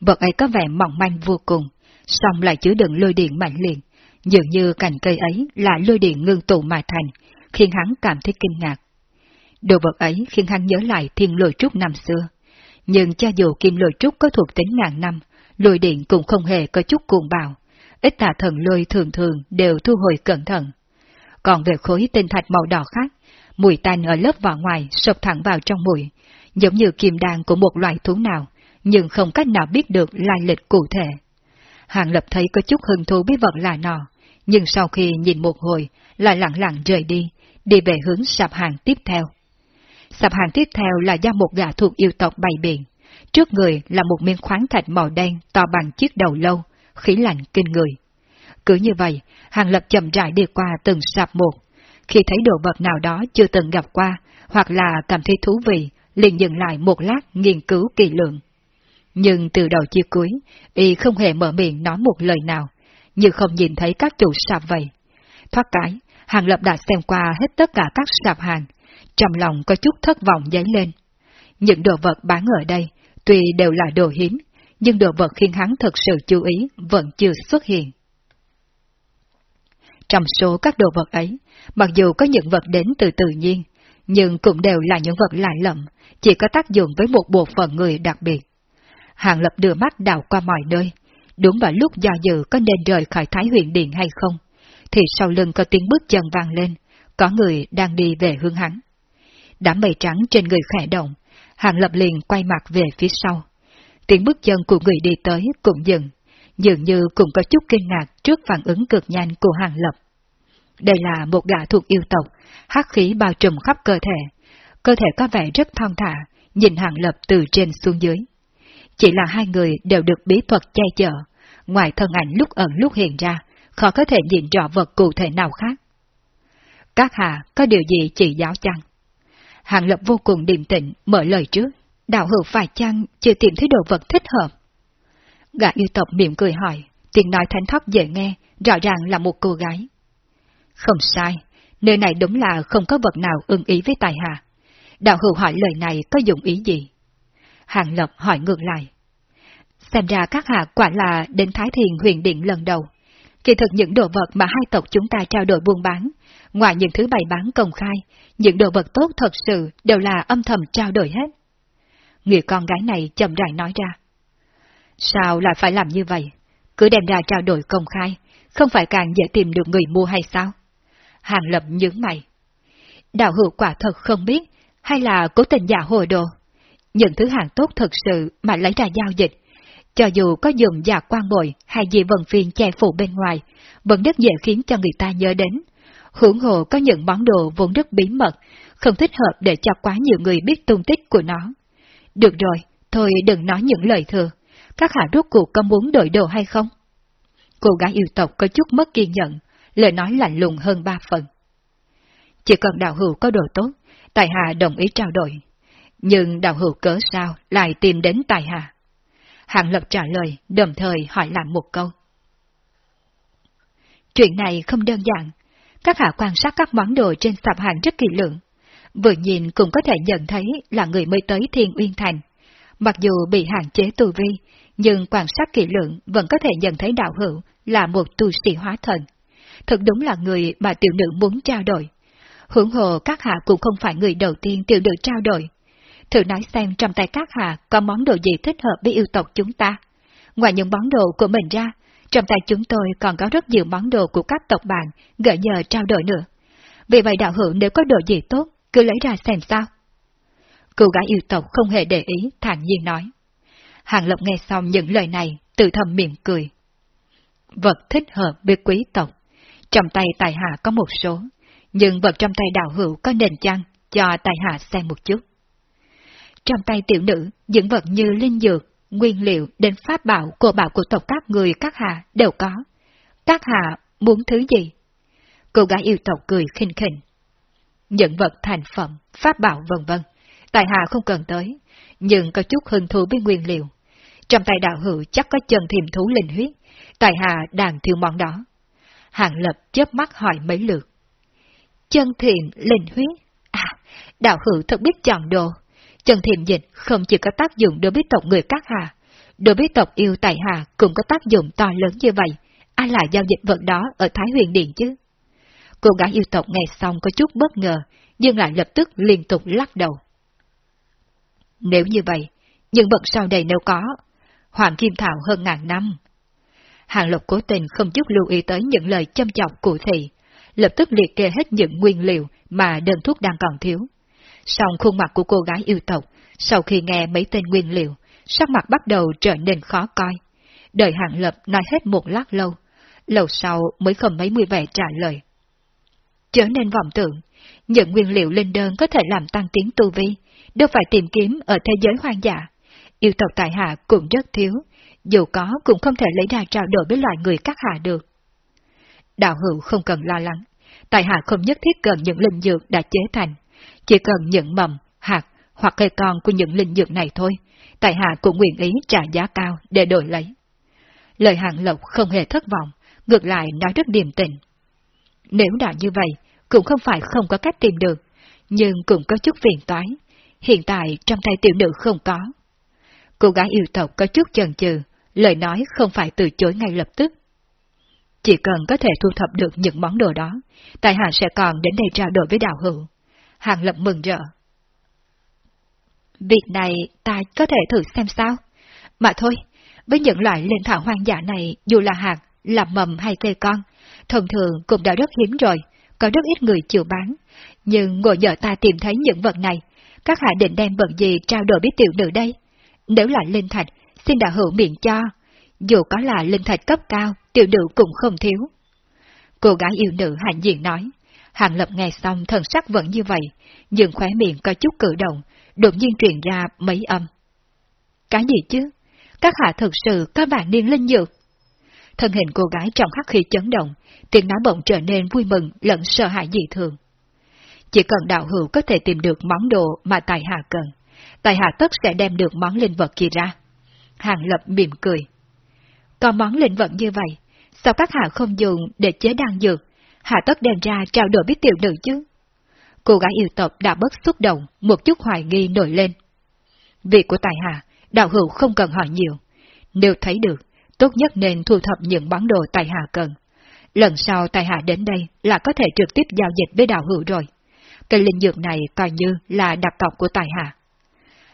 Vật ấy có vẻ mỏng manh vô cùng, song lại chứa đựng lôi điện mạnh liền, dường như cành cây ấy là lôi điện ngưng tụ mà thành, khiến hắn cảm thấy kinh ngạc. Đồ vật ấy khiến hắn nhớ lại thiên lôi trúc năm xưa. Nhưng cho dù kim lôi trúc có thuộc tính ngàn năm, lôi điện cũng không hề có chút cuồng bạo. Ít tà thần lôi thường thường đều thu hồi cẩn thận. Còn về khối tinh thạch màu đỏ khác, mùi tan ở lớp vỏ ngoài sộc thẳng vào trong mũi, giống như kim đan của một loại thú nào, nhưng không cách nào biết được lai lịch cụ thể. Hàng Lập thấy có chút hứng thú bí vật là nọ, nhưng sau khi nhìn một hồi, lại lặng lặng rời đi, đi về hướng sạp hàng tiếp theo. Sạp hàng tiếp theo là do một gã thuộc yêu tộc bày biện. Trước người là một miếng khoáng thạch màu đen to bằng chiếc đầu lâu, khí lạnh kinh người. Cứ như vậy, hàng lập chậm rãi đi qua từng sạp một. Khi thấy đồ vật nào đó chưa từng gặp qua, hoặc là cảm thấy thú vị, liền dừng lại một lát nghiên cứu kỳ lượng. Nhưng từ đầu chia cuối, y không hề mở miệng nói một lời nào, như không nhìn thấy các chủ sạp vậy. Thoát cái, Hàng Lập đã xem qua hết tất cả các sạp hàng, trong lòng có chút thất vọng dấy lên. Những đồ vật bán ở đây, tuy đều là đồ hiếm, nhưng đồ vật khiến hắn thật sự chú ý vẫn chưa xuất hiện. Trong số các đồ vật ấy, mặc dù có những vật đến từ tự nhiên, nhưng cũng đều là những vật lạ lẫm, chỉ có tác dụng với một bộ phận người đặc biệt. Hàng Lập đưa mắt đào qua mọi nơi, đúng vào lúc do dự có nên rời khỏi Thái huyện điện hay không, thì sau lưng có tiếng bước chân vang lên, có người đang đi về hướng hắn. Đám mây trắng trên người khẽ động, Hàng Lập liền quay mặt về phía sau. Tiếng bước chân của người đi tới cũng dừng, dường như cũng có chút kinh ngạc trước phản ứng cực nhanh của Hàng Lập. Đây là một gã thuộc yêu tộc, hắc khí bao trùm khắp cơ thể. Cơ thể có vẻ rất thon thả, nhìn Hàng Lập từ trên xuống dưới. Chỉ là hai người đều được bí thuật che chở, ngoài thân ảnh lúc ẩn lúc hiện ra, khó có thể nhìn rõ vật cụ thể nào khác. Các hạ có điều gì chỉ giáo chăng? Hàng Lập vô cùng điềm tĩnh, mở lời trước. Đạo hữu phải chăng chưa tìm thấy đồ vật thích hợp? Gã yêu tộc mỉm cười hỏi, tiếng nói thanh thấp dễ nghe, rõ ràng là một cô gái. Không sai, nơi này đúng là không có vật nào ưng ý với tài hạ. Đạo hữu hỏi lời này có dụng ý gì? Hàng Lập hỏi ngược lại. Xem ra các hạ quả là đến Thái Thiền huyền điện lần đầu. Kỳ thực những đồ vật mà hai tộc chúng ta trao đổi buôn bán, ngoài những thứ bày bán công khai, những đồ vật tốt thật sự đều là âm thầm trao đổi hết. Người con gái này chậm rãi nói ra. Sao lại phải làm như vậy? Cứ đem ra trao đổi công khai, không phải càng dễ tìm được người mua hay sao? Hàng lập nhướng mày. Đạo hữu quả thật không biết, hay là cố tình giả hồ đồ? Những thứ hàng tốt thật sự mà lấy ra giao dịch, cho dù có dùng giả quan bội hay gì vần phiền che phủ bên ngoài, vẫn rất dễ khiến cho người ta nhớ đến. Hưởng hộ có những món đồ vốn rất bí mật, không thích hợp để cho quá nhiều người biết tung tích của nó. Được rồi, thôi đừng nói những lời thừa. Các hạ rốt cuộc có muốn đổi đồ hay không? Cô gái yêu tộc có chút mất kiên nhẫn, lời nói lạnh lùng hơn ba phần. Chỉ cần đạo hữu có đồ tốt, Tài Hà đồng ý trao đổi. Nhưng đạo hữu cớ sao lại tìm đến Tài Hà? Hạng Lập trả lời, đồng thời hỏi lại một câu. Chuyện này không đơn giản. Các hạ quan sát các món đồ trên sạp hàng rất kỳ lượng. Vừa nhìn cũng có thể nhận thấy là người mới tới Thiên Uyên Thành. Mặc dù bị hạn chế tu vi, nhưng quan sát kỹ lượng vẫn có thể nhận thấy đạo hữu là một tu sĩ hóa thần. Thật đúng là người mà tiểu nữ muốn trao đổi. Hưởng hồ các hạ cũng không phải người đầu tiên tiểu nữ trao đổi. Thử nói xem trong tay các hạ có món đồ gì thích hợp với yêu tộc chúng ta. Ngoài những món đồ của mình ra, trong tay chúng tôi còn có rất nhiều món đồ của các tộc bạn gợi nhờ trao đổi nữa. Vì vậy đạo hữu nếu có đồ gì tốt, cứ lấy ra xem sao. Cô gái yêu tộc không hề để ý, thản nhiên nói. Hàng Lộc nghe xong những lời này, tự thầm miệng cười. Vật thích hợp với quý tộc. Trong tay tài hạ có một số, nhưng vật trong tay đạo hữu có nền chăng, cho tài hạ xem một chút. Trong tay tiểu nữ, những vật như linh dược, nguyên liệu đến pháp bảo của bảo của tộc các người các hạ đều có. Các hạ muốn thứ gì? Cô gái yêu tộc cười khinh khỉnh. Những vật thành phẩm, pháp bảo vân vân, tại hạ không cần tới, nhưng có chút hứng thú với nguyên liệu. Trong tay đạo hữu chắc có chân thiềm thú linh huyết, tại hạ đang thiếu món đó. Hàng lập chớp mắt hỏi mấy lượt. Chân thiềm linh huyết? À, đạo hữu thật biết chọn đồ. Trần thiềm dịch không chỉ có tác dụng đối với tộc người các hà, đối với tộc yêu tại hà cũng có tác dụng to lớn như vậy. Ai lại giao dịch vật đó ở Thái Huyền Điện chứ? Cô gái yêu tộc nghe xong có chút bất ngờ, nhưng lại lập tức liên tục lắc đầu. Nếu như vậy, những vật sau đây nếu có, Hoàng Kim Thảo hơn ngàn năm. Hàng Lộc cố tình không chút lưu ý tới những lời châm chọc cụ thị, lập tức liệt kê hết những nguyên liệu mà đơn thuốc đang còn thiếu. Song khuôn mặt của cô gái yêu tộc, sau khi nghe mấy tên nguyên liệu, sắc mặt bắt đầu trở nên khó coi. Đợi hạng Lập nói hết một lát lâu, lâu sau mới không mấy mươi vẻ trả lời. Trở nên vọng tưởng, những nguyên liệu linh đơn có thể làm tăng tiến tu vi, đâu phải tìm kiếm ở thế giới hoang dã. Yêu tộc tại hạ cũng rất thiếu, dù có cũng không thể lấy ra trao đổi với loài người các hạ được. Đạo hữu không cần lo lắng, tại hạ không nhất thiết cần những linh dược đã chế thành, chỉ cần những mầm, hạt hoặc cây con của những linh dược này thôi, tại hạ cũng nguyện ý trả giá cao để đổi lấy. Lời hạng lộc không hề thất vọng, ngược lại nói rất điềm tình. Nếu đã như vậy, cũng không phải không có cách tìm được, nhưng cũng có chút phiền toái. Hiện tại trong tay tiểu nữ không có. Cô gái yêu tộc có chút chần chừ, lời nói không phải từ chối ngay lập tức. Chỉ cần có thể thu thập được những món đồ đó, Tài Hạ sẽ còn đến đây trao đổi với đạo hữu. Hàng Lập mừng rỡ. Việc này ta có thể thử xem sao. Mà thôi, với những loại linh thảo hoang dã này, dù là hạt, là mầm hay cây con, thông thường cũng đã rất hiếm rồi, có rất ít người chịu bán. Nhưng ngồi nhờ ta tìm thấy những vật này, các hạ định đem vật gì trao đổi với tiểu nữ đây? Nếu là linh thạch, xin đạo hữu miệng cho. Dù có là linh thạch cấp cao, tiểu nữ cũng không thiếu. Cô gái yêu nữ hạnh diện nói. Hàng lập nghe xong thần sắc vẫn như vậy, nhưng khóe miệng có chút cử động, đột nhiên truyền ra mấy âm. Cái gì chứ? Các hạ thực sự có vạn niên linh dược. Thân hình cô gái trong khắc khi chấn động, tiếng nói bỗng trở nên vui mừng lẫn sợ hãi dị thường. Chỉ cần đạo hữu có thể tìm được món đồ mà tài hạ cần, tài hạ tất sẽ đem được món linh vật kia ra. Hàng lập mỉm cười. Có món linh vật như vậy, sao các hạ không dùng để chế đan dược, hạ tất đem ra trao đổi với tiểu nữ chứ? Cô gái yêu tộc đã bất xúc động, một chút hoài nghi nổi lên. Việc của tài hạ, đạo hữu không cần hỏi nhiều. Nếu thấy được, tốt nhất nên thu thập những món đồ tài hạ cần. Lần sau tài hạ đến đây là có thể trực tiếp giao dịch với đạo hữu rồi. Cây linh dược này coi như là đặc cọc của tài hạ.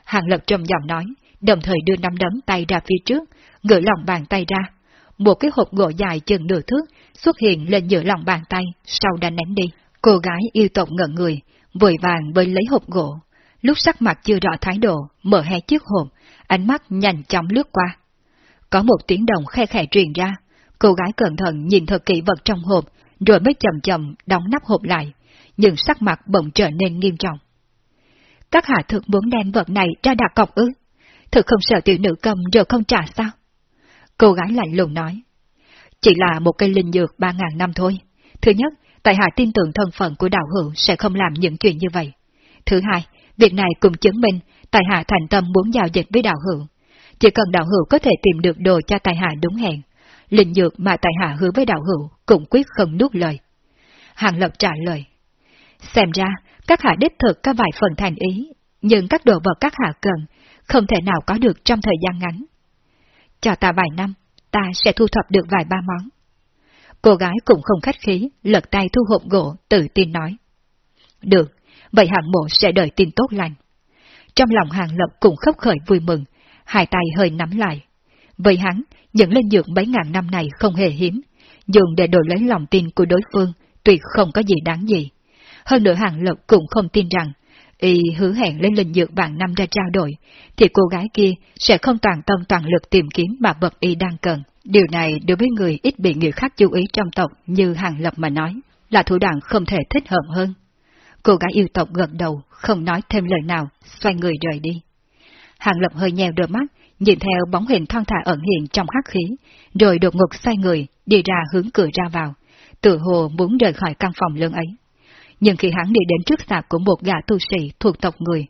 Hàng lập trầm giọng nói, đồng thời đưa năm đấm tay ra phía trước, ngửa lòng bàn tay ra. Một cái hộp gỗ dài chừng nửa thước xuất hiện lên giữa lòng bàn tay, sau đã ném đi. Cô gái yêu tộc ngẩn người, vội vàng với lấy hộp gỗ. Lúc sắc mặt chưa rõ thái độ, mở hai chiếc hộp, ánh mắt nhanh chóng lướt qua. Có một tiếng động khe khẽ truyền ra, cô gái cẩn thận nhìn thật kỹ vật trong hộp, rồi mới chậm chậm đóng nắp hộp lại, nhưng sắc mặt bỗng trở nên nghiêm trọng. Các hạ thực muốn đem vật này ra đặt cọc ư? Thực không sợ tiểu nữ cầm rồi không trả sao? Cô gái lạnh lùng nói. Chỉ là một cây linh dược ba ngàn năm thôi. Thứ nhất, tại hạ tin tưởng thân phận của đạo hữu sẽ không làm những chuyện như vậy. Thứ hai, việc này cũng chứng minh tại hạ thành tâm muốn giao dịch với đạo hữu. Chỉ cần đạo hữu có thể tìm được đồ cho tại hạ đúng hẹn, linh dược mà tại hạ hứa với đạo hữu cũng quyết không nuốt lời. Hàng Lập trả lời. Xem ra, các hạ đích thực có vài phần thành ý, nhưng các đồ vật các hạ cần, không thể nào có được trong thời gian ngắn. cho ta vài năm, ta sẽ thu thập được vài ba món. Cô gái cũng không khách khí, lật tay thu hộp gỗ, tự tin nói. Được, vậy hạng mộ sẽ đợi tin tốt lành. Trong lòng hàng lập cũng khóc khởi vui mừng, hai tay hơi nắm lại. Với hắn, những linh dược mấy ngàn năm này không hề hiếm, dùng để đổi lấy lòng tin của đối phương, tuyệt không có gì đáng gì. Hơn nữa hàng lập cũng không tin rằng, y hứa hẹn lên linh dược vạn năm ra trao đổi, thì cô gái kia sẽ không toàn tâm toàn lực tìm kiếm mà vật y đang cần. Điều này đối với người ít bị người khác chú ý trong tộc như hàng lập mà nói, là thủ đoạn không thể thích hợp hơn. Cô gái yêu tộc gật đầu, không nói thêm lời nào, xoay người rời đi. Hàng lập hơi nheo đôi mắt, nhìn theo bóng hình thon thả ẩn hiện trong hắc khí, rồi đột ngột xoay người, đi ra hướng cửa ra vào, tự hồ muốn rời khỏi căn phòng lớn ấy. Nhưng khi hắn đi đến trước sạp của một gã tu sĩ thuộc tộc người,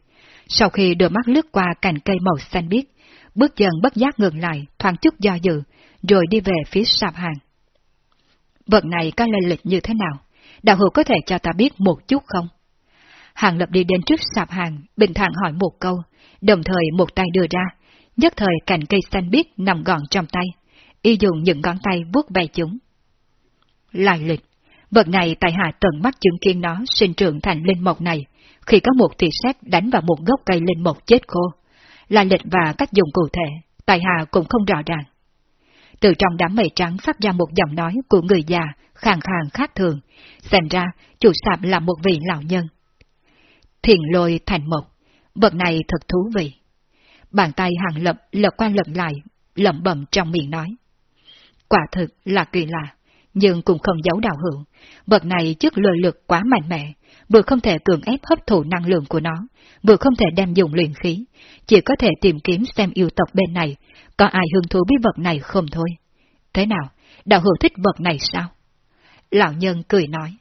sau khi đôi mắt lướt qua cành cây màu xanh biếc, bước dần bất giác ngừng lại, thoáng chút do dự, rồi đi về phía sạp hàng. Vật này có lên lịch như thế nào? Đạo hữu có thể cho ta biết một chút không? Hàng lập đi đến trước sạp hàng, bình thản hỏi một câu, đồng thời một tay đưa ra, nhất thời cành cây xanh biếc nằm gọn trong tay, y dùng những ngón tay vuốt ve chúng. Lại lịch, vật này tại hạ tận mắt chứng kiến nó sinh trưởng thành linh mộc này, khi có một thị xét đánh vào một gốc cây linh mộc chết khô. Là lịch và cách dùng cụ thể, tại hạ cũng không rõ ràng. Từ trong đám mây trắng phát ra một giọng nói của người già, khàn khàn khác thường, xem ra chủ sạp là một vị lão nhân. Thiền lôi thành mộc, vật này thật thú vị. Bàn tay hàng lập lật qua lật lại, lẩm bẩm trong miệng nói. Quả thực là kỳ lạ, nhưng cũng không giấu đạo hưởng. Vật này trước lời lực quá mạnh mẽ, vừa không thể cường ép hấp thụ năng lượng của nó, vừa không thể đem dùng luyện khí, chỉ có thể tìm kiếm xem yêu tộc bên này, có ai hứng thú biết vật này không thôi. Thế nào, đạo hữu thích vật này sao? Lão nhân cười nói.